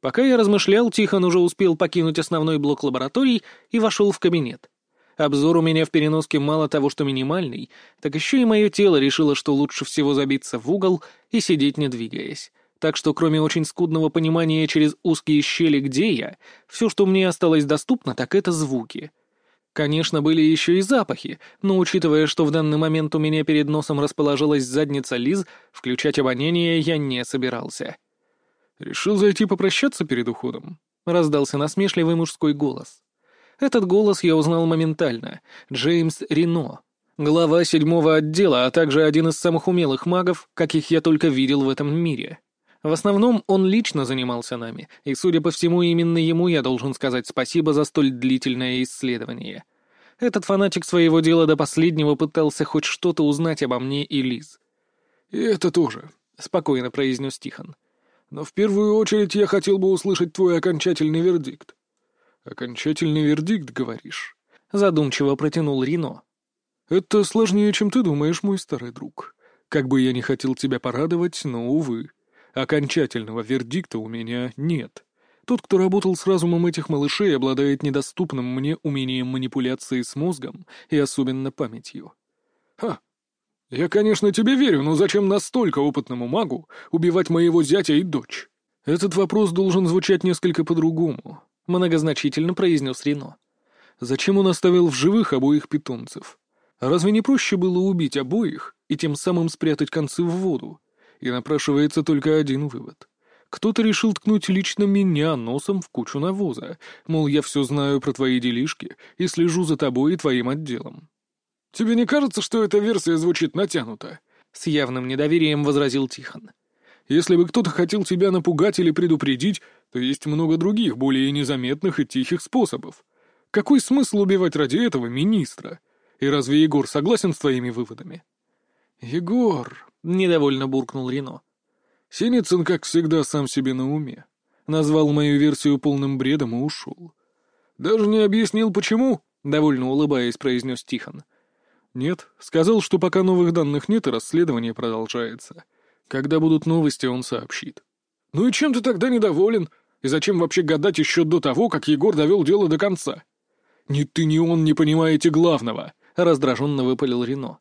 Пока я размышлял, Тихон уже успел покинуть основной блок лабораторий и вошел в кабинет. Обзор у меня в переноске мало того, что минимальный, так еще и мое тело решило, что лучше всего забиться в угол и сидеть не двигаясь. Так что кроме очень скудного понимания через узкие щели, где я, все, что мне осталось доступно, так это звуки. Конечно, были еще и запахи, но учитывая, что в данный момент у меня перед носом расположилась задница Лиз, включать обоняние я не собирался. «Решил зайти попрощаться перед уходом?» — раздался насмешливый мужской голос. Этот голос я узнал моментально. Джеймс Рено. Глава седьмого отдела, а также один из самых умелых магов, каких я только видел в этом мире. В основном он лично занимался нами, и, судя по всему, именно ему я должен сказать спасибо за столь длительное исследование. Этот фанатик своего дела до последнего пытался хоть что-то узнать обо мне и Лиз. «И это тоже», — спокойно произнес Тихон. «Но в первую очередь я хотел бы услышать твой окончательный вердикт. «Окончательный вердикт, говоришь?» — задумчиво протянул Рино. «Это сложнее, чем ты думаешь, мой старый друг. Как бы я ни хотел тебя порадовать, но, увы, окончательного вердикта у меня нет. Тот, кто работал с разумом этих малышей, обладает недоступным мне умением манипуляции с мозгом и особенно памятью». «Ха! Я, конечно, тебе верю, но зачем настолько опытному магу убивать моего зятя и дочь?» Этот вопрос должен звучать несколько по-другому многозначительно произнес Рено. «Зачем он оставил в живых обоих питомцев? Разве не проще было убить обоих и тем самым спрятать концы в воду? И напрашивается только один вывод. Кто-то решил ткнуть лично меня носом в кучу навоза, мол, я все знаю про твои делишки и слежу за тобой и твоим отделом». «Тебе не кажется, что эта версия звучит натянуто?» — с явным недоверием возразил Тихон. «Если бы кто-то хотел тебя напугать или предупредить, то есть много других, более незаметных и тихих способов. Какой смысл убивать ради этого министра? И разве Егор согласен с твоими выводами? Егор, недовольно буркнул Рено. Синицын, как всегда, сам себе на уме. Назвал мою версию полным бредом и ушел. Даже не объяснил, почему, довольно улыбаясь, произнес Тихон. Нет, сказал, что пока новых данных нет, и расследование продолжается. Когда будут новости, он сообщит. «Ну и чем ты тогда недоволен? И зачем вообще гадать еще до того, как Егор довел дело до конца? Ни ты, ни он не понимаете главного, — раздраженно выпалил Рено.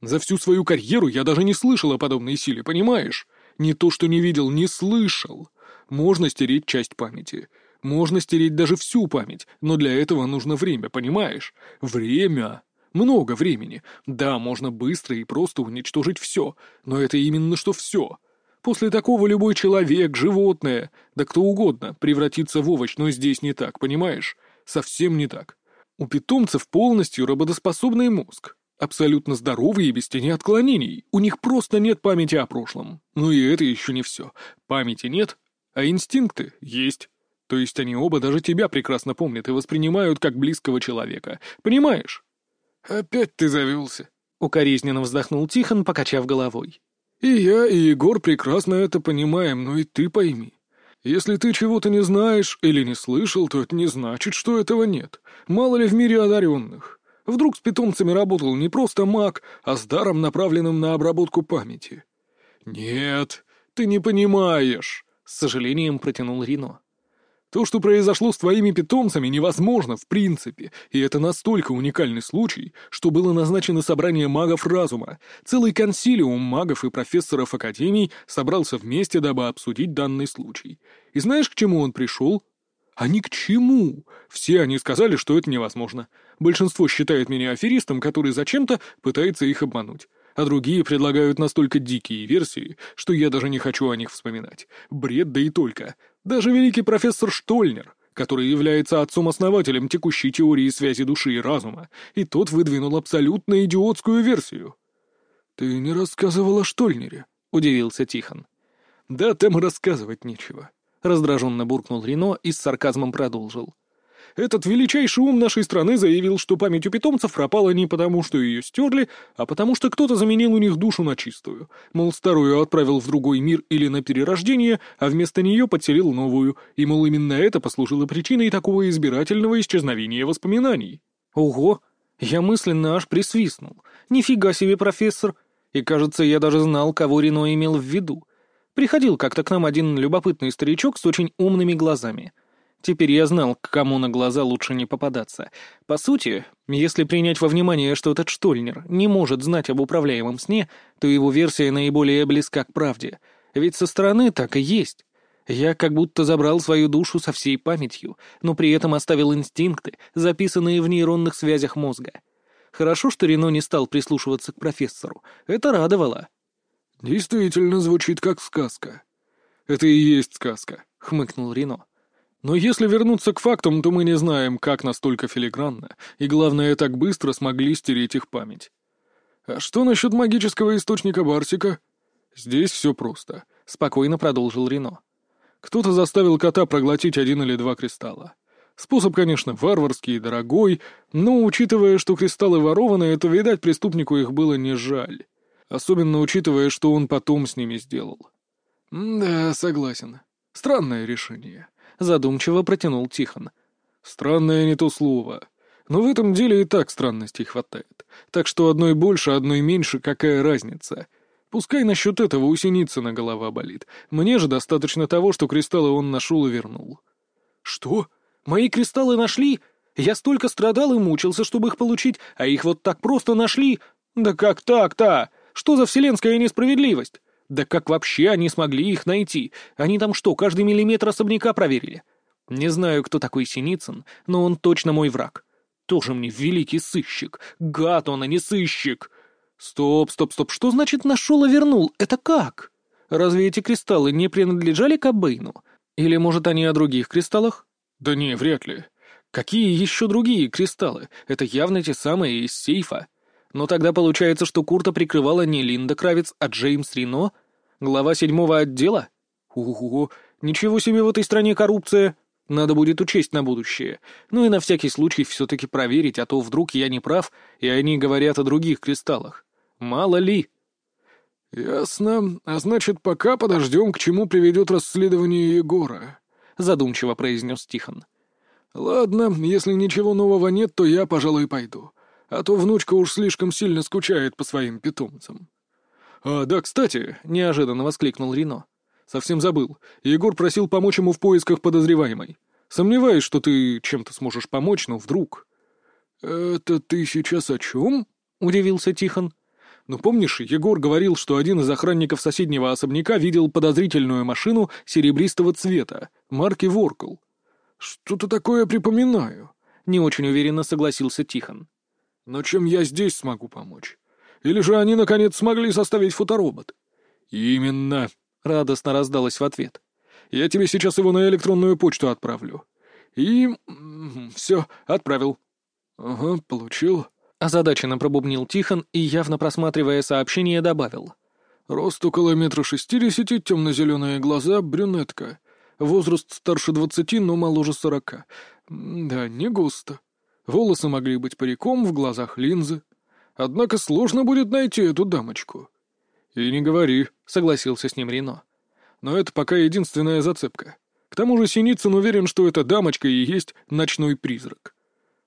За всю свою карьеру я даже не слышал о подобной силе, понимаешь? Не то, что не видел, не слышал. Можно стереть часть памяти. Можно стереть даже всю память, но для этого нужно время, понимаешь? Время. Много времени. Да, можно быстро и просто уничтожить все, но это именно что все. После такого любой человек, животное, да кто угодно, превратится в овощ, но здесь не так, понимаешь? Совсем не так. У питомцев полностью работоспособный мозг. Абсолютно здоровые и без тени отклонений. У них просто нет памяти о прошлом. Ну и это еще не все. Памяти нет, а инстинкты есть. То есть они оба даже тебя прекрасно помнят и воспринимают как близкого человека. Понимаешь? «Опять ты завелся», — укоризненно вздохнул Тихон, покачав головой. И я, и Егор прекрасно это понимаем, но и ты пойми. Если ты чего-то не знаешь или не слышал, то это не значит, что этого нет. Мало ли в мире одаренных. Вдруг с питомцами работал не просто маг, а с даром, направленным на обработку памяти. «Нет, ты не понимаешь», — с сожалением протянул Рино. То, что произошло с твоими питомцами, невозможно в принципе, и это настолько уникальный случай, что было назначено собрание магов разума. Целый консилиум магов и профессоров академий собрался вместе, дабы обсудить данный случай. И знаешь, к чему он пришел? А ни к чему. Все они сказали, что это невозможно. Большинство считает меня аферистом, который зачем-то пытается их обмануть. А другие предлагают настолько дикие версии, что я даже не хочу о них вспоминать. Бред, да и только. Даже великий профессор Штольнер, который является отцом-основателем текущей теории связи души и разума, и тот выдвинул абсолютно идиотскую версию. «Ты не рассказывал о Штольнере?» — удивился Тихон. «Да там рассказывать нечего», — раздраженно буркнул Рено и с сарказмом продолжил. Этот величайший ум нашей страны заявил, что память у питомцев пропала не потому, что ее стерли, а потому что кто-то заменил у них душу на чистую. Мол, старую отправил в другой мир или на перерождение, а вместо нее подселил новую, и, мол, именно это послужило причиной такого избирательного исчезновения воспоминаний. Ого! Я мысленно аж присвистнул. Нифига себе, профессор! И, кажется, я даже знал, кого Рено имел в виду. Приходил как-то к нам один любопытный старичок с очень умными глазами — Теперь я знал, к кому на глаза лучше не попадаться. По сути, если принять во внимание, что этот Штольнер не может знать об управляемом сне, то его версия наиболее близка к правде. Ведь со стороны так и есть. Я как будто забрал свою душу со всей памятью, но при этом оставил инстинкты, записанные в нейронных связях мозга. Хорошо, что Рено не стал прислушиваться к профессору. Это радовало. «Действительно звучит как сказка». «Это и есть сказка», — хмыкнул Рено. Но если вернуться к фактам, то мы не знаем, как настолько филигранно и, главное, так быстро смогли стереть их память. А что насчет магического источника Барсика? Здесь все просто, — спокойно продолжил Рено. Кто-то заставил кота проглотить один или два кристалла. Способ, конечно, варварский и дорогой, но, учитывая, что кристаллы ворованы, то, видать, преступнику их было не жаль. Особенно учитывая, что он потом с ними сделал. да, согласен. Странное решение. — задумчиво протянул Тихон. «Странное не то слово. Но в этом деле и так странностей хватает. Так что одной больше, одной меньше, какая разница? Пускай насчет этого у Синицына голова болит. Мне же достаточно того, что кристаллы он нашел и вернул». «Что? Мои кристаллы нашли? Я столько страдал и мучился, чтобы их получить, а их вот так просто нашли? Да как так-то? Что за вселенская несправедливость?» Да как вообще они смогли их найти? Они там что, каждый миллиметр особняка проверили? Не знаю, кто такой Синицын, но он точно мой враг. Тоже мне великий сыщик. Гад он, а не сыщик. Стоп, стоп, стоп, что значит нашел и вернул? Это как? Разве эти кристаллы не принадлежали Кобейну? Или, может, они о других кристаллах? Да не, вряд ли. Какие еще другие кристаллы? Это явно те самые из сейфа. Но тогда получается, что Курта прикрывала не Линда Кравец, а Джеймс Рино? Глава седьмого отдела? Ого, ничего себе в этой стране коррупция. Надо будет учесть на будущее. Ну и на всякий случай все-таки проверить, а то вдруг я не прав, и они говорят о других кристаллах. Мало ли. «Ясно. А значит, пока подождем, к чему приведет расследование Егора», — задумчиво произнес Тихон. «Ладно, если ничего нового нет, то я, пожалуй, пойду а то внучка уж слишком сильно скучает по своим питомцам. «А, да, кстати», — неожиданно воскликнул Рино. «Совсем забыл. Егор просил помочь ему в поисках подозреваемой. Сомневаюсь, что ты чем-то сможешь помочь, но вдруг...» «Это ты сейчас о чем?» — удивился Тихон. «Ну, помнишь, Егор говорил, что один из охранников соседнего особняка видел подозрительную машину серебристого цвета, марки «Воркл». «Что-то такое припоминаю», — не очень уверенно согласился Тихон. Но чем я здесь смогу помочь? Или же они, наконец, смогли составить фоторобот? Именно, — радостно раздалось в ответ. Я тебе сейчас его на электронную почту отправлю. И... все, отправил. Ага, получил. Озадаченно пробубнил Тихон и, явно просматривая сообщение, добавил. Рост около метра шестидесяти, темно-зеленые глаза, брюнетка. Возраст старше двадцати, но моложе сорока. Да, не густо. Волосы могли быть париком, в глазах линзы. Однако сложно будет найти эту дамочку. «И не говори», — согласился с ним Рено. «Но это пока единственная зацепка. К тому же Синицын уверен, что эта дамочка и есть ночной призрак».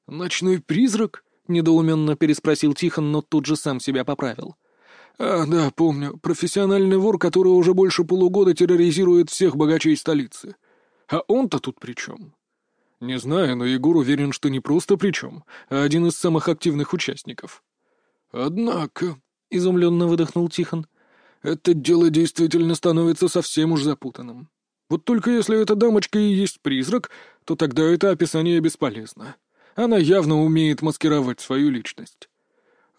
«Ночной призрак?» — недоуменно переспросил Тихон, но тут же сам себя поправил. «А, да, помню. Профессиональный вор, который уже больше полугода терроризирует всех богачей столицы. А он-то тут при чем?» «Не знаю, но Егор уверен, что не просто при чем, а один из самых активных участников». «Однако», — изумленно выдохнул Тихон, — «это дело действительно становится совсем уж запутанным. Вот только если эта дамочка и есть призрак, то тогда это описание бесполезно. Она явно умеет маскировать свою личность.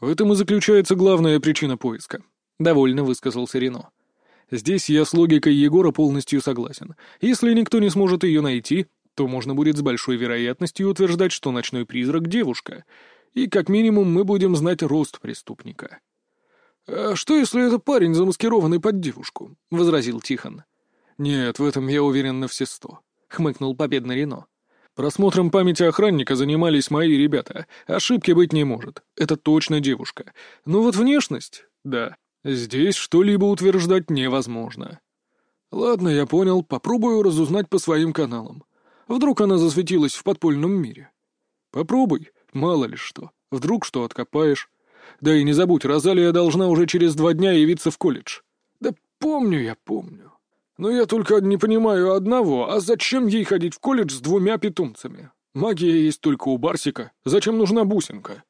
В этом и заключается главная причина поиска», — довольно высказался Рено. «Здесь я с логикой Егора полностью согласен. Если никто не сможет ее найти, то можно будет с большой вероятностью утверждать, что ночной призрак — девушка, и как минимум мы будем знать рост преступника. «А что, если это парень, замаскированный под девушку?» — возразил Тихон. «Нет, в этом я уверен на все сто», — хмыкнул победно Рено. «Просмотром памяти охранника занимались мои ребята. Ошибки быть не может. Это точно девушка. Но вот внешность — да. Здесь что-либо утверждать невозможно». «Ладно, я понял. Попробую разузнать по своим каналам. Вдруг она засветилась в подпольном мире?» «Попробуй. Мало ли что. Вдруг что откопаешь. Да и не забудь, Розалия должна уже через два дня явиться в колледж. Да помню я, помню. Но я только не понимаю одного, а зачем ей ходить в колледж с двумя питомцами? Магия есть только у Барсика. Зачем нужна бусинка?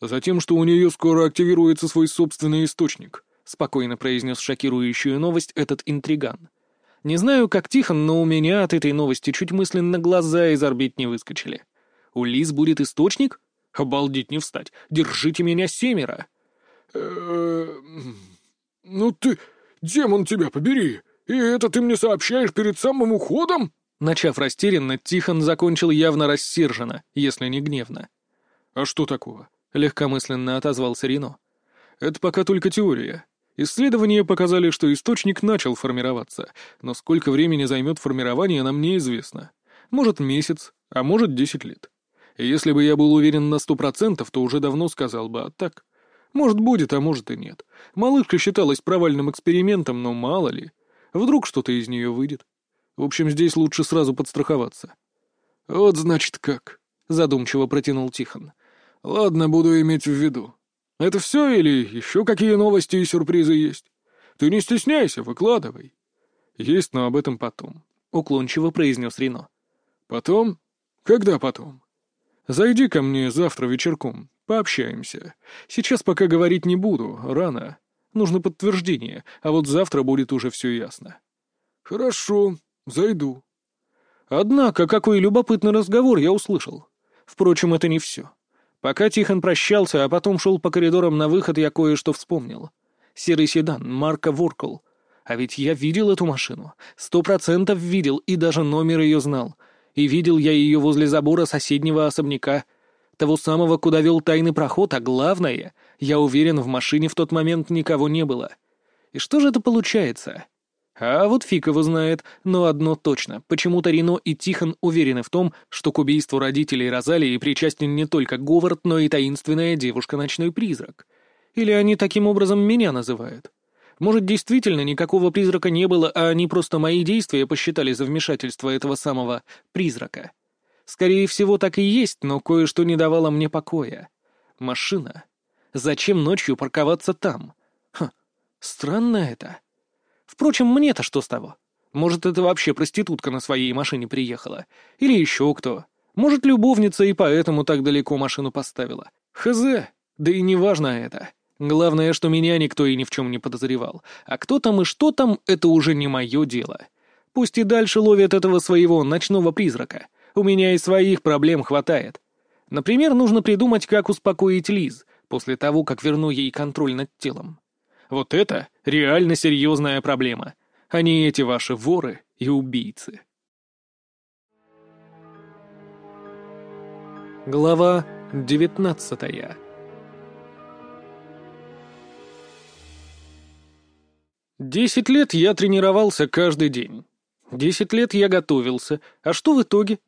Затем, что у нее скоро активируется свой собственный источник, спокойно произнес шокирующую новость этот интриган. Не знаю, как Тихон, но у меня от этой новости чуть мысленно глаза из орбит не выскочили. У Лиз будет источник? Обалдеть не встать. Держите меня семеро. Ну ты, демон тебя побери. И это ты мне сообщаешь перед самым уходом? Начав растерянно, Тихон закончил явно рассерженно, если не гневно. «А что такого?» — легкомысленно отозвался Рино. «Это пока только теория. Исследования показали, что источник начал формироваться, но сколько времени займет формирование, нам неизвестно. Может, месяц, а может, десять лет. Если бы я был уверен на сто процентов, то уже давно сказал бы, а так... Может, будет, а может и нет. Малышка считалась провальным экспериментом, но мало ли. Вдруг что-то из нее выйдет. В общем, здесь лучше сразу подстраховаться. «Вот, значит, как», — задумчиво протянул Тихон. «Ладно, буду иметь в виду. Это все или еще какие новости и сюрпризы есть? Ты не стесняйся, выкладывай». «Есть, но об этом потом», — уклончиво произнес Рино. «Потом? Когда потом?» Зайди ко мне завтра вечерком, пообщаемся. Сейчас пока говорить не буду, рано. Нужно подтверждение, а вот завтра будет уже все ясно. Хорошо, зайду. Однако, какой любопытный разговор я услышал. Впрочем, это не все. Пока Тихон прощался, а потом шел по коридорам на выход, я кое-что вспомнил. Серый седан, марка Воркл. А ведь я видел эту машину. Сто процентов видел и даже номер ее знал — и видел я ее возле забора соседнего особняка, того самого, куда вел тайный проход, а главное, я уверен, в машине в тот момент никого не было. И что же это получается? А вот фиг его знает, но одно точно. Почему-то Рино и Тихон уверены в том, что к убийству родителей Розалии причастен не только Говард, но и таинственная девушка-ночной призрак. Или они таким образом меня называют? Может, действительно никакого призрака не было, а они просто мои действия посчитали за вмешательство этого самого призрака. Скорее всего, так и есть, но кое-что не давало мне покоя. Машина. Зачем ночью парковаться там? Хм, странно это. Впрочем, мне-то что с того? Может, это вообще проститутка на своей машине приехала? Или еще кто? Может, любовница и поэтому так далеко машину поставила? Хз, да и не важно это. Главное, что меня никто и ни в чем не подозревал. А кто там и что там, это уже не мое дело. Пусть и дальше ловят этого своего ночного призрака. У меня и своих проблем хватает. Например, нужно придумать, как успокоить Лиз после того, как верну ей контроль над телом. Вот это реально серьезная проблема, а не эти ваши воры и убийцы. Глава девятнадцатая Десять лет я тренировался каждый день. Десять лет я готовился. А что в итоге?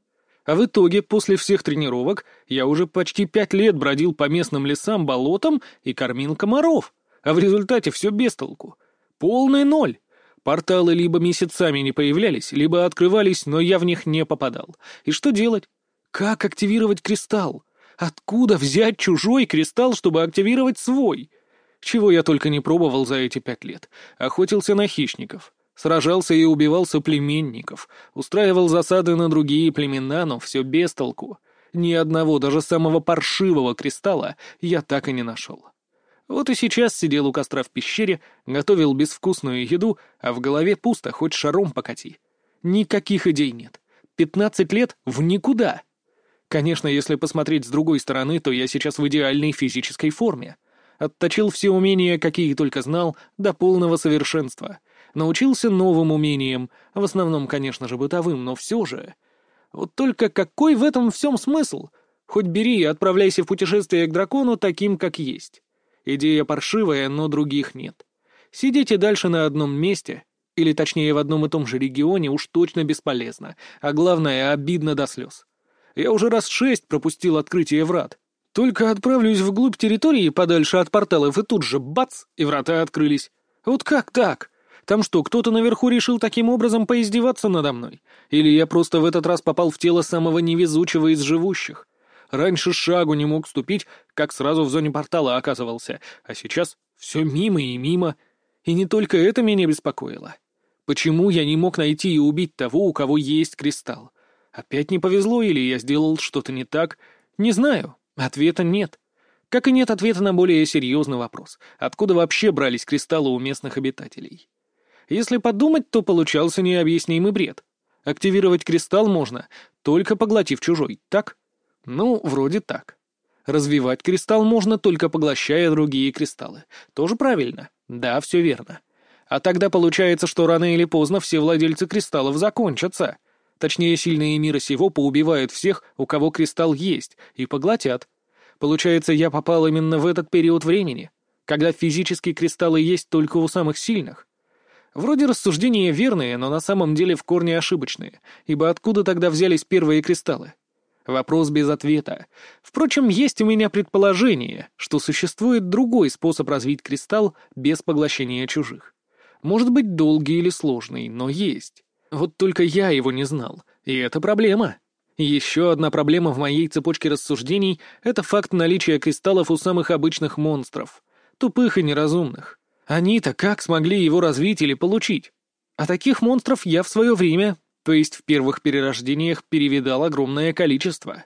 А в итоге, после всех тренировок, я уже почти пять лет бродил по местным лесам, болотам и кормил комаров. А в результате все без толку. Полный ноль. Порталы либо месяцами не появлялись, либо открывались, но я в них не попадал. И что делать? Как активировать кристалл? Откуда взять чужой кристалл, чтобы активировать свой? Чего я только не пробовал за эти пять лет. Охотился на хищников. Сражался и убивал соплеменников. Устраивал засады на другие племена, но все без толку. Ни одного, даже самого паршивого кристалла я так и не нашел. Вот и сейчас сидел у костра в пещере, готовил безвкусную еду, а в голове пусто, хоть шаром покати. Никаких идей нет. Пятнадцать лет в никуда. Конечно, если посмотреть с другой стороны, то я сейчас в идеальной физической форме. Отточил все умения, какие только знал, до полного совершенства. Научился новым умениям, в основном, конечно же, бытовым, но все же. Вот только какой в этом всем смысл? Хоть бери и отправляйся в путешествие к дракону таким, как есть. Идея паршивая, но других нет. Сидеть и дальше на одном месте, или точнее в одном и том же регионе, уж точно бесполезно, а главное, обидно до слез. Я уже раз шесть пропустил открытие врат. Только отправлюсь вглубь территории, подальше от порталов, и тут же бац, и врата открылись. Вот как так? Там что, кто-то наверху решил таким образом поиздеваться надо мной? Или я просто в этот раз попал в тело самого невезучего из живущих? Раньше шагу не мог ступить, как сразу в зоне портала оказывался, а сейчас все мимо и мимо. И не только это меня беспокоило. Почему я не мог найти и убить того, у кого есть кристалл? Опять не повезло или я сделал что-то не так? Не знаю. Ответа нет. Как и нет ответа на более серьезный вопрос. Откуда вообще брались кристаллы у местных обитателей? Если подумать, то получался необъяснимый бред. Активировать кристалл можно, только поглотив чужой, так? Ну, вроде так. Развивать кристалл можно, только поглощая другие кристаллы. Тоже правильно. Да, все верно. А тогда получается, что рано или поздно все владельцы кристаллов закончатся. Точнее, сильные мира сего поубивают всех, у кого кристалл есть, и поглотят. Получается, я попал именно в этот период времени, когда физические кристаллы есть только у самых сильных. Вроде рассуждения верные, но на самом деле в корне ошибочные, ибо откуда тогда взялись первые кристаллы? Вопрос без ответа. Впрочем, есть у меня предположение, что существует другой способ развить кристалл без поглощения чужих. Может быть, долгий или сложный, но есть. Вот только я его не знал, и это проблема. Еще одна проблема в моей цепочке рассуждений — это факт наличия кристаллов у самых обычных монстров, тупых и неразумных. Они-то как смогли его развить или получить? А таких монстров я в свое время то есть в первых перерождениях перевидал огромное количество.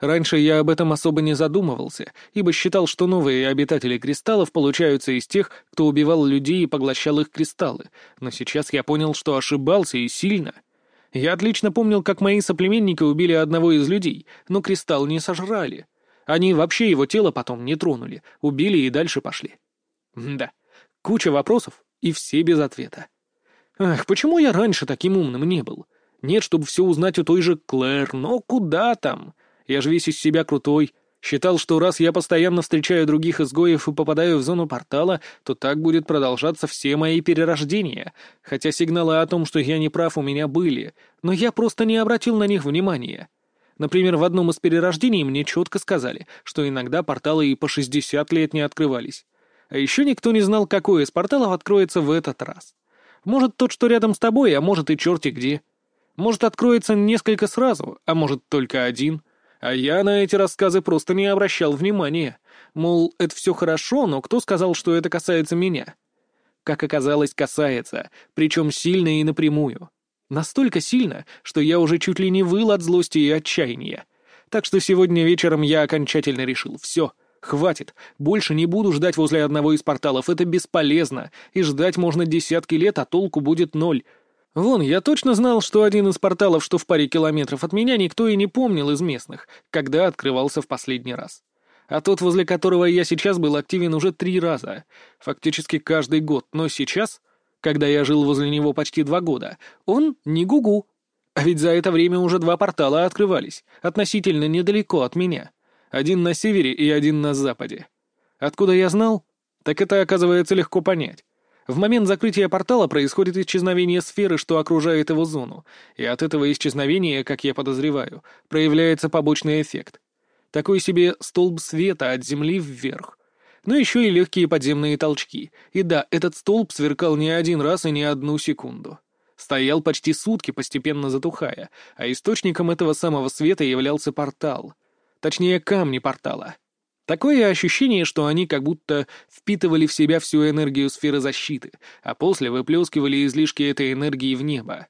Раньше я об этом особо не задумывался, ибо считал, что новые обитатели кристаллов получаются из тех, кто убивал людей и поглощал их кристаллы, но сейчас я понял, что ошибался и сильно. Я отлично помнил, как мои соплеменники убили одного из людей, но кристалл не сожрали. Они вообще его тело потом не тронули, убили и дальше пошли. да, куча вопросов, и все без ответа. Ах, почему я раньше таким умным не был? Нет, чтобы все узнать у той же Клэр, но куда там? Я же весь из себя крутой. Считал, что раз я постоянно встречаю других изгоев и попадаю в зону портала, то так будет продолжаться все мои перерождения. Хотя сигналы о том, что я не прав, у меня были, но я просто не обратил на них внимания. Например, в одном из перерождений мне четко сказали, что иногда порталы и по 60 лет не открывались. А еще никто не знал, какой из порталов откроется в этот раз. Может, тот, что рядом с тобой, а может и черти где. Может, откроется несколько сразу, а может, только один. А я на эти рассказы просто не обращал внимания. Мол, это все хорошо, но кто сказал, что это касается меня? Как оказалось, касается, причем сильно и напрямую. Настолько сильно, что я уже чуть ли не выл от злости и отчаяния. Так что сегодня вечером я окончательно решил, все, хватит, больше не буду ждать возле одного из порталов, это бесполезно, и ждать можно десятки лет, а толку будет ноль. Вон, я точно знал, что один из порталов, что в паре километров от меня, никто и не помнил из местных, когда открывался в последний раз. А тот, возле которого я сейчас был активен уже три раза, фактически каждый год, но сейчас, когда я жил возле него почти два года, он не гугу. А ведь за это время уже два портала открывались, относительно недалеко от меня. Один на севере и один на западе. Откуда я знал? Так это, оказывается, легко понять. В момент закрытия портала происходит исчезновение сферы, что окружает его зону, и от этого исчезновения, как я подозреваю, проявляется побочный эффект. Такой себе столб света от Земли вверх. но еще и легкие подземные толчки. И да, этот столб сверкал не один раз и не одну секунду. Стоял почти сутки, постепенно затухая, а источником этого самого света являлся портал. Точнее, камни портала. Такое ощущение, что они как будто впитывали в себя всю энергию сферы защиты, а после выплескивали излишки этой энергии в небо.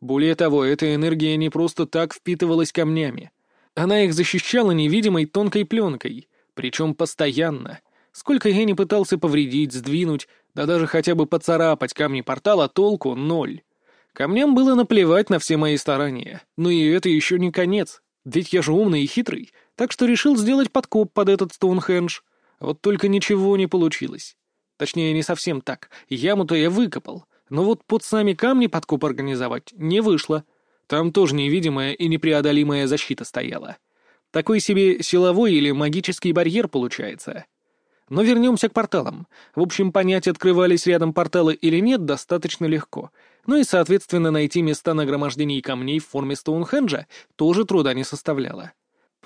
Более того, эта энергия не просто так впитывалась камнями. Она их защищала невидимой тонкой пленкой, причем постоянно. Сколько я не пытался повредить, сдвинуть, да даже хотя бы поцарапать камни портала, толку ноль. Камням было наплевать на все мои старания, но и это еще не конец, ведь я же умный и хитрый, так что решил сделать подкоп под этот Стоунхендж. Вот только ничего не получилось. Точнее, не совсем так. Яму-то я выкопал, но вот под сами камни подкоп организовать не вышло. Там тоже невидимая и непреодолимая защита стояла. Такой себе силовой или магический барьер получается. Но вернемся к порталам. В общем, понять, открывались рядом порталы или нет, достаточно легко. Ну и, соответственно, найти места нагромождений камней в форме Стоунхенджа тоже труда не составляло.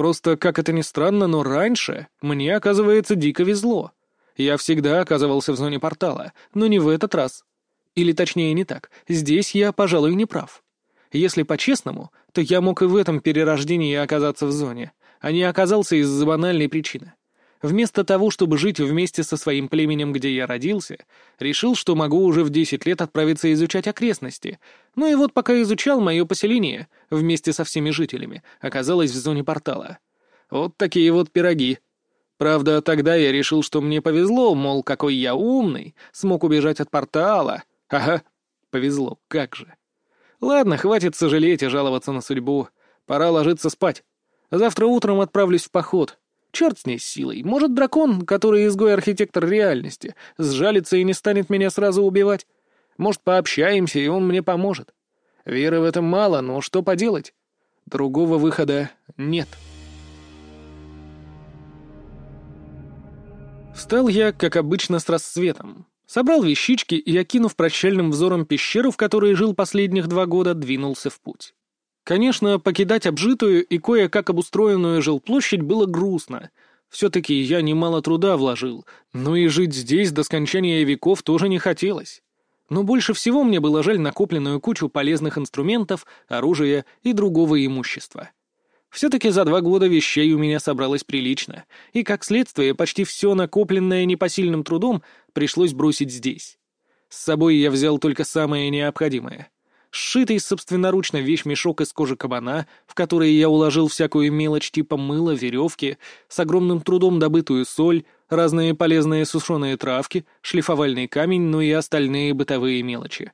Просто, как это ни странно, но раньше мне, оказывается, дико везло. Я всегда оказывался в зоне портала, но не в этот раз. Или точнее не так, здесь я, пожалуй, не прав. Если по-честному, то я мог и в этом перерождении оказаться в зоне, а не оказался из-за банальной причины. Вместо того, чтобы жить вместе со своим племенем, где я родился, решил, что могу уже в 10 лет отправиться изучать окрестности. Ну и вот пока изучал мое поселение, вместе со всеми жителями, оказалось в зоне портала. Вот такие вот пироги. Правда, тогда я решил, что мне повезло, мол, какой я умный, смог убежать от портала. Ага, повезло, как же. Ладно, хватит сожалеть и жаловаться на судьбу. Пора ложиться спать. Завтра утром отправлюсь в поход. Черт с ней с силой. Может, дракон, который изгой-архитектор реальности, сжалится и не станет меня сразу убивать? Может, пообщаемся, и он мне поможет? Веры в этом мало, но что поделать? Другого выхода нет. Встал я, как обычно, с рассветом. Собрал вещички и, окинув прощальным взором пещеру, в которой жил последних два года, двинулся в путь. Конечно, покидать обжитую и кое-как обустроенную жилплощадь было грустно. Все-таки я немало труда вложил, но и жить здесь до скончания веков тоже не хотелось. Но больше всего мне было жаль накопленную кучу полезных инструментов, оружия и другого имущества. Все-таки за два года вещей у меня собралось прилично, и, как следствие, почти все накопленное непосильным трудом пришлось бросить здесь. С собой я взял только самое необходимое — сшитый собственноручно вещмешок из кожи кабана, в который я уложил всякую мелочь типа мыла, веревки, с огромным трудом добытую соль, разные полезные сушеные травки, шлифовальный камень, ну и остальные бытовые мелочи.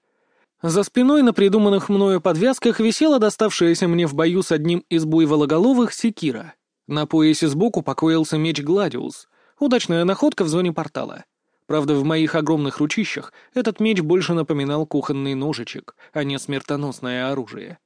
За спиной на придуманных мною подвязках висела доставшаяся мне в бою с одним из буйвологоловых секира. На поясе сбоку покоился меч Гладиус, удачная находка в зоне портала. Правда, в моих огромных ручищах этот меч больше напоминал кухонный ножичек, а не смертоносное оружие.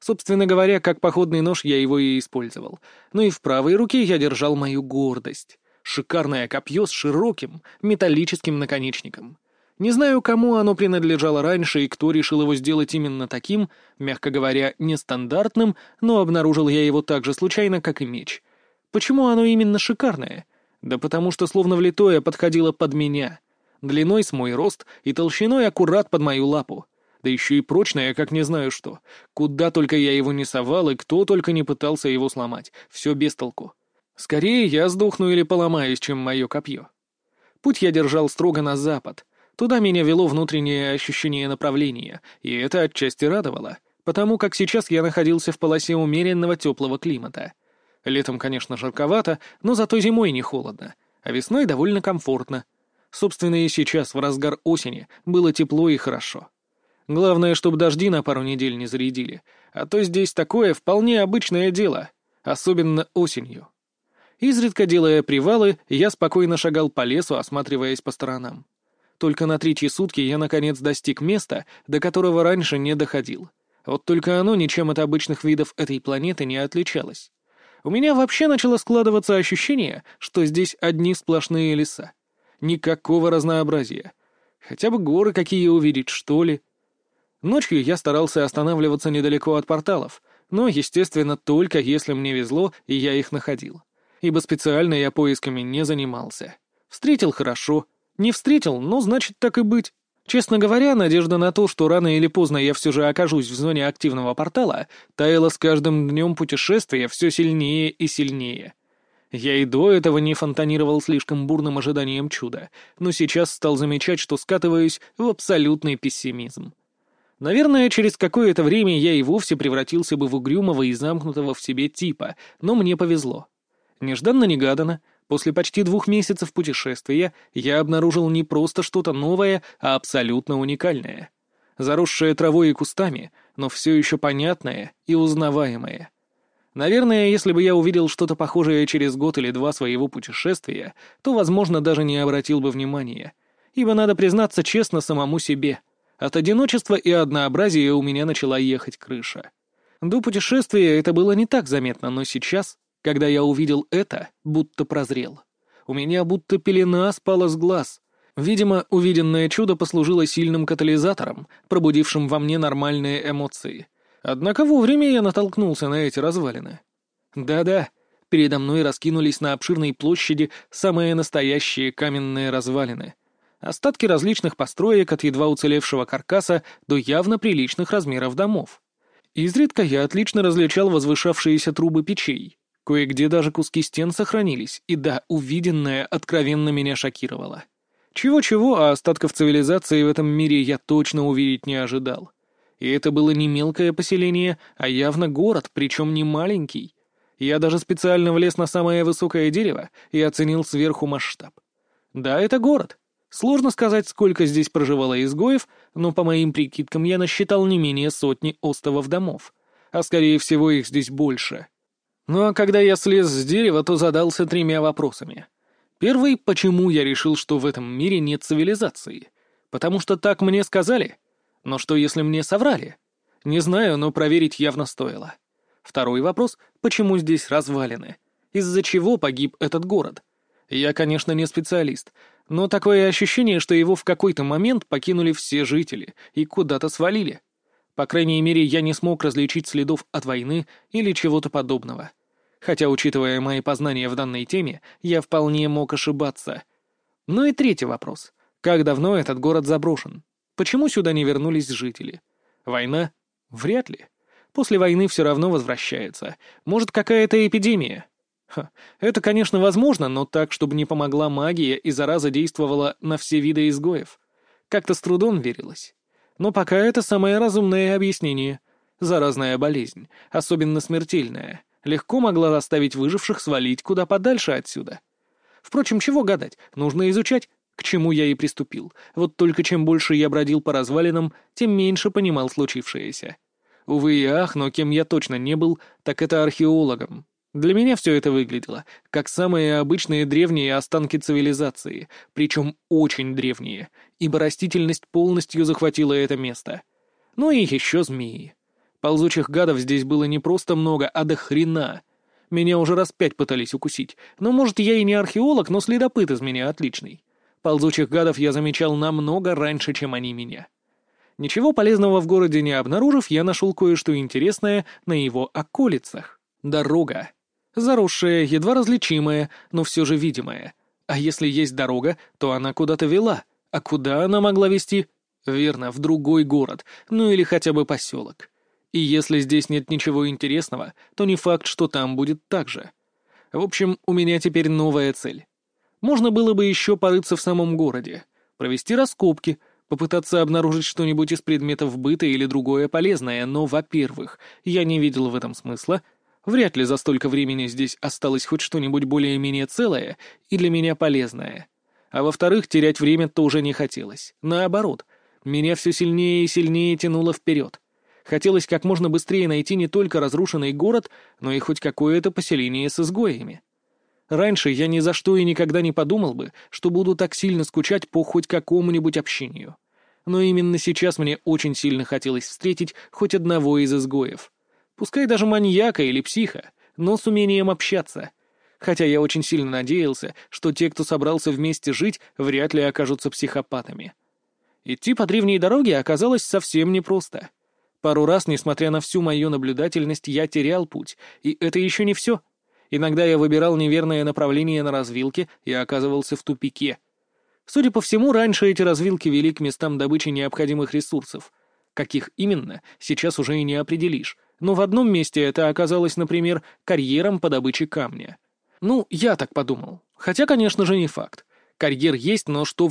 Собственно говоря, как походный нож я его и использовал. Но и в правой руке я держал мою гордость. Шикарное копье с широким металлическим наконечником. Не знаю, кому оно принадлежало раньше и кто решил его сделать именно таким, мягко говоря, нестандартным, но обнаружил я его так же случайно, как и меч. Почему оно именно шикарное? Да потому что словно влитое подходило под меня. Длиной с мой рост и толщиной аккурат под мою лапу. Да еще и прочное, как не знаю что. Куда только я его не совал, и кто только не пытался его сломать. Все без толку. Скорее я сдохну или поломаюсь, чем мое копье. Путь я держал строго на запад. Туда меня вело внутреннее ощущение направления, и это отчасти радовало, потому как сейчас я находился в полосе умеренного теплого климата. Летом, конечно, жарковато, но зато зимой не холодно, а весной довольно комфортно. Собственно, и сейчас, в разгар осени, было тепло и хорошо. Главное, чтобы дожди на пару недель не зарядили, а то здесь такое вполне обычное дело, особенно осенью. Изредка делая привалы, я спокойно шагал по лесу, осматриваясь по сторонам. Только на третьи сутки я, наконец, достиг места, до которого раньше не доходил. Вот только оно ничем от обычных видов этой планеты не отличалось. У меня вообще начало складываться ощущение, что здесь одни сплошные леса. Никакого разнообразия. Хотя бы горы какие увидеть, что ли. Ночью я старался останавливаться недалеко от порталов, но, естественно, только если мне везло, и я их находил. Ибо специально я поисками не занимался. Встретил хорошо, не встретил, ну, значит, так и быть. Честно говоря, надежда на то, что рано или поздно я все же окажусь в зоне активного портала, таяла с каждым днем путешествия все сильнее и сильнее. Я и до этого не фонтанировал слишком бурным ожиданием чуда, но сейчас стал замечать, что скатываюсь в абсолютный пессимизм. Наверное, через какое-то время я и вовсе превратился бы в угрюмого и замкнутого в себе типа, но мне повезло. Нежданно-негаданно, после почти двух месяцев путешествия, я обнаружил не просто что-то новое, а абсолютно уникальное. Заросшее травой и кустами, но все еще понятное и узнаваемое. Наверное, если бы я увидел что-то похожее через год или два своего путешествия, то, возможно, даже не обратил бы внимания. Ибо надо признаться честно самому себе — от одиночества и однообразия у меня начала ехать крыша. До путешествия это было не так заметно, но сейчас, когда я увидел это, будто прозрел. У меня будто пелена спала с глаз. Видимо, увиденное чудо послужило сильным катализатором, пробудившим во мне нормальные эмоции. Однако вовремя я натолкнулся на эти развалины. Да-да, передо мной раскинулись на обширной площади самые настоящие каменные развалины — Остатки различных построек от едва уцелевшего каркаса до явно приличных размеров домов. Изредка я отлично различал возвышавшиеся трубы печей. Кое-где даже куски стен сохранились, и да, увиденное откровенно меня шокировало. Чего-чего, а остатков цивилизации в этом мире я точно увидеть не ожидал. И это было не мелкое поселение, а явно город, причем не маленький. Я даже специально влез на самое высокое дерево и оценил сверху масштаб. Да, это город, Сложно сказать, сколько здесь проживало изгоев, но по моим прикидкам я насчитал не менее сотни островов домов, а скорее всего их здесь больше. Ну а когда я слез с дерева, то задался тремя вопросами. Первый — почему я решил, что в этом мире нет цивилизации? Потому что так мне сказали? Но что, если мне соврали? Не знаю, но проверить явно стоило. Второй вопрос — почему здесь развалины? Из-за чего погиб этот город? Я, конечно, не специалист, но такое ощущение, что его в какой-то момент покинули все жители и куда-то свалили. По крайней мере, я не смог различить следов от войны или чего-то подобного. Хотя, учитывая мои познания в данной теме, я вполне мог ошибаться. Ну и третий вопрос. Как давно этот город заброшен? Почему сюда не вернулись жители? Война? Вряд ли. После войны все равно возвращается. Может, какая-то эпидемия? Ха, это, конечно, возможно, но так, чтобы не помогла магия и зараза действовала на все виды изгоев. Как-то с трудом верилось. Но пока это самое разумное объяснение. Заразная болезнь, особенно смертельная, легко могла заставить выживших свалить куда подальше отсюда. Впрочем, чего гадать, нужно изучать, к чему я и приступил. Вот только чем больше я бродил по развалинам, тем меньше понимал случившееся. Увы и ах, но кем я точно не был, так это археологом. Для меня все это выглядело как самые обычные древние останки цивилизации, причем очень древние, ибо растительность полностью захватила это место. Ну и еще змеи. Ползучих гадов здесь было не просто много, а до хрена. Меня уже раз пять пытались укусить, но, может, я и не археолог, но следопыт из меня отличный. Ползучих гадов я замечал намного раньше, чем они меня. Ничего полезного в городе не обнаружив, я нашел кое-что интересное на его околицах. Дорога. Заросшая, едва различимая, но все же видимая. А если есть дорога, то она куда-то вела. А куда она могла вести? Верно, в другой город, ну или хотя бы поселок. И если здесь нет ничего интересного, то не факт, что там будет так же. В общем, у меня теперь новая цель. Можно было бы еще порыться в самом городе, провести раскопки, попытаться обнаружить что-нибудь из предметов быта или другое полезное, но, во-первых, я не видел в этом смысла, Вряд ли за столько времени здесь осталось хоть что-нибудь более-менее целое и для меня полезное. А во-вторых, терять время тоже не хотелось. Наоборот, меня все сильнее и сильнее тянуло вперед. Хотелось как можно быстрее найти не только разрушенный город, но и хоть какое-то поселение с изгоями. Раньше я ни за что и никогда не подумал бы, что буду так сильно скучать по хоть какому-нибудь общению. Но именно сейчас мне очень сильно хотелось встретить хоть одного из изгоев. Пускай даже маньяка или психа, но с умением общаться. Хотя я очень сильно надеялся, что те, кто собрался вместе жить, вряд ли окажутся психопатами. Идти по древней дороге оказалось совсем непросто. Пару раз, несмотря на всю мою наблюдательность, я терял путь, и это еще не все. Иногда я выбирал неверное направление на развилке и оказывался в тупике. Судя по всему, раньше эти развилки вели к местам добычи необходимых ресурсов. Каких именно, сейчас уже и не определишь. Но в одном месте это оказалось, например, карьером по добыче камня. Ну, я так подумал. Хотя, конечно же, не факт. Карьер есть, но что в нем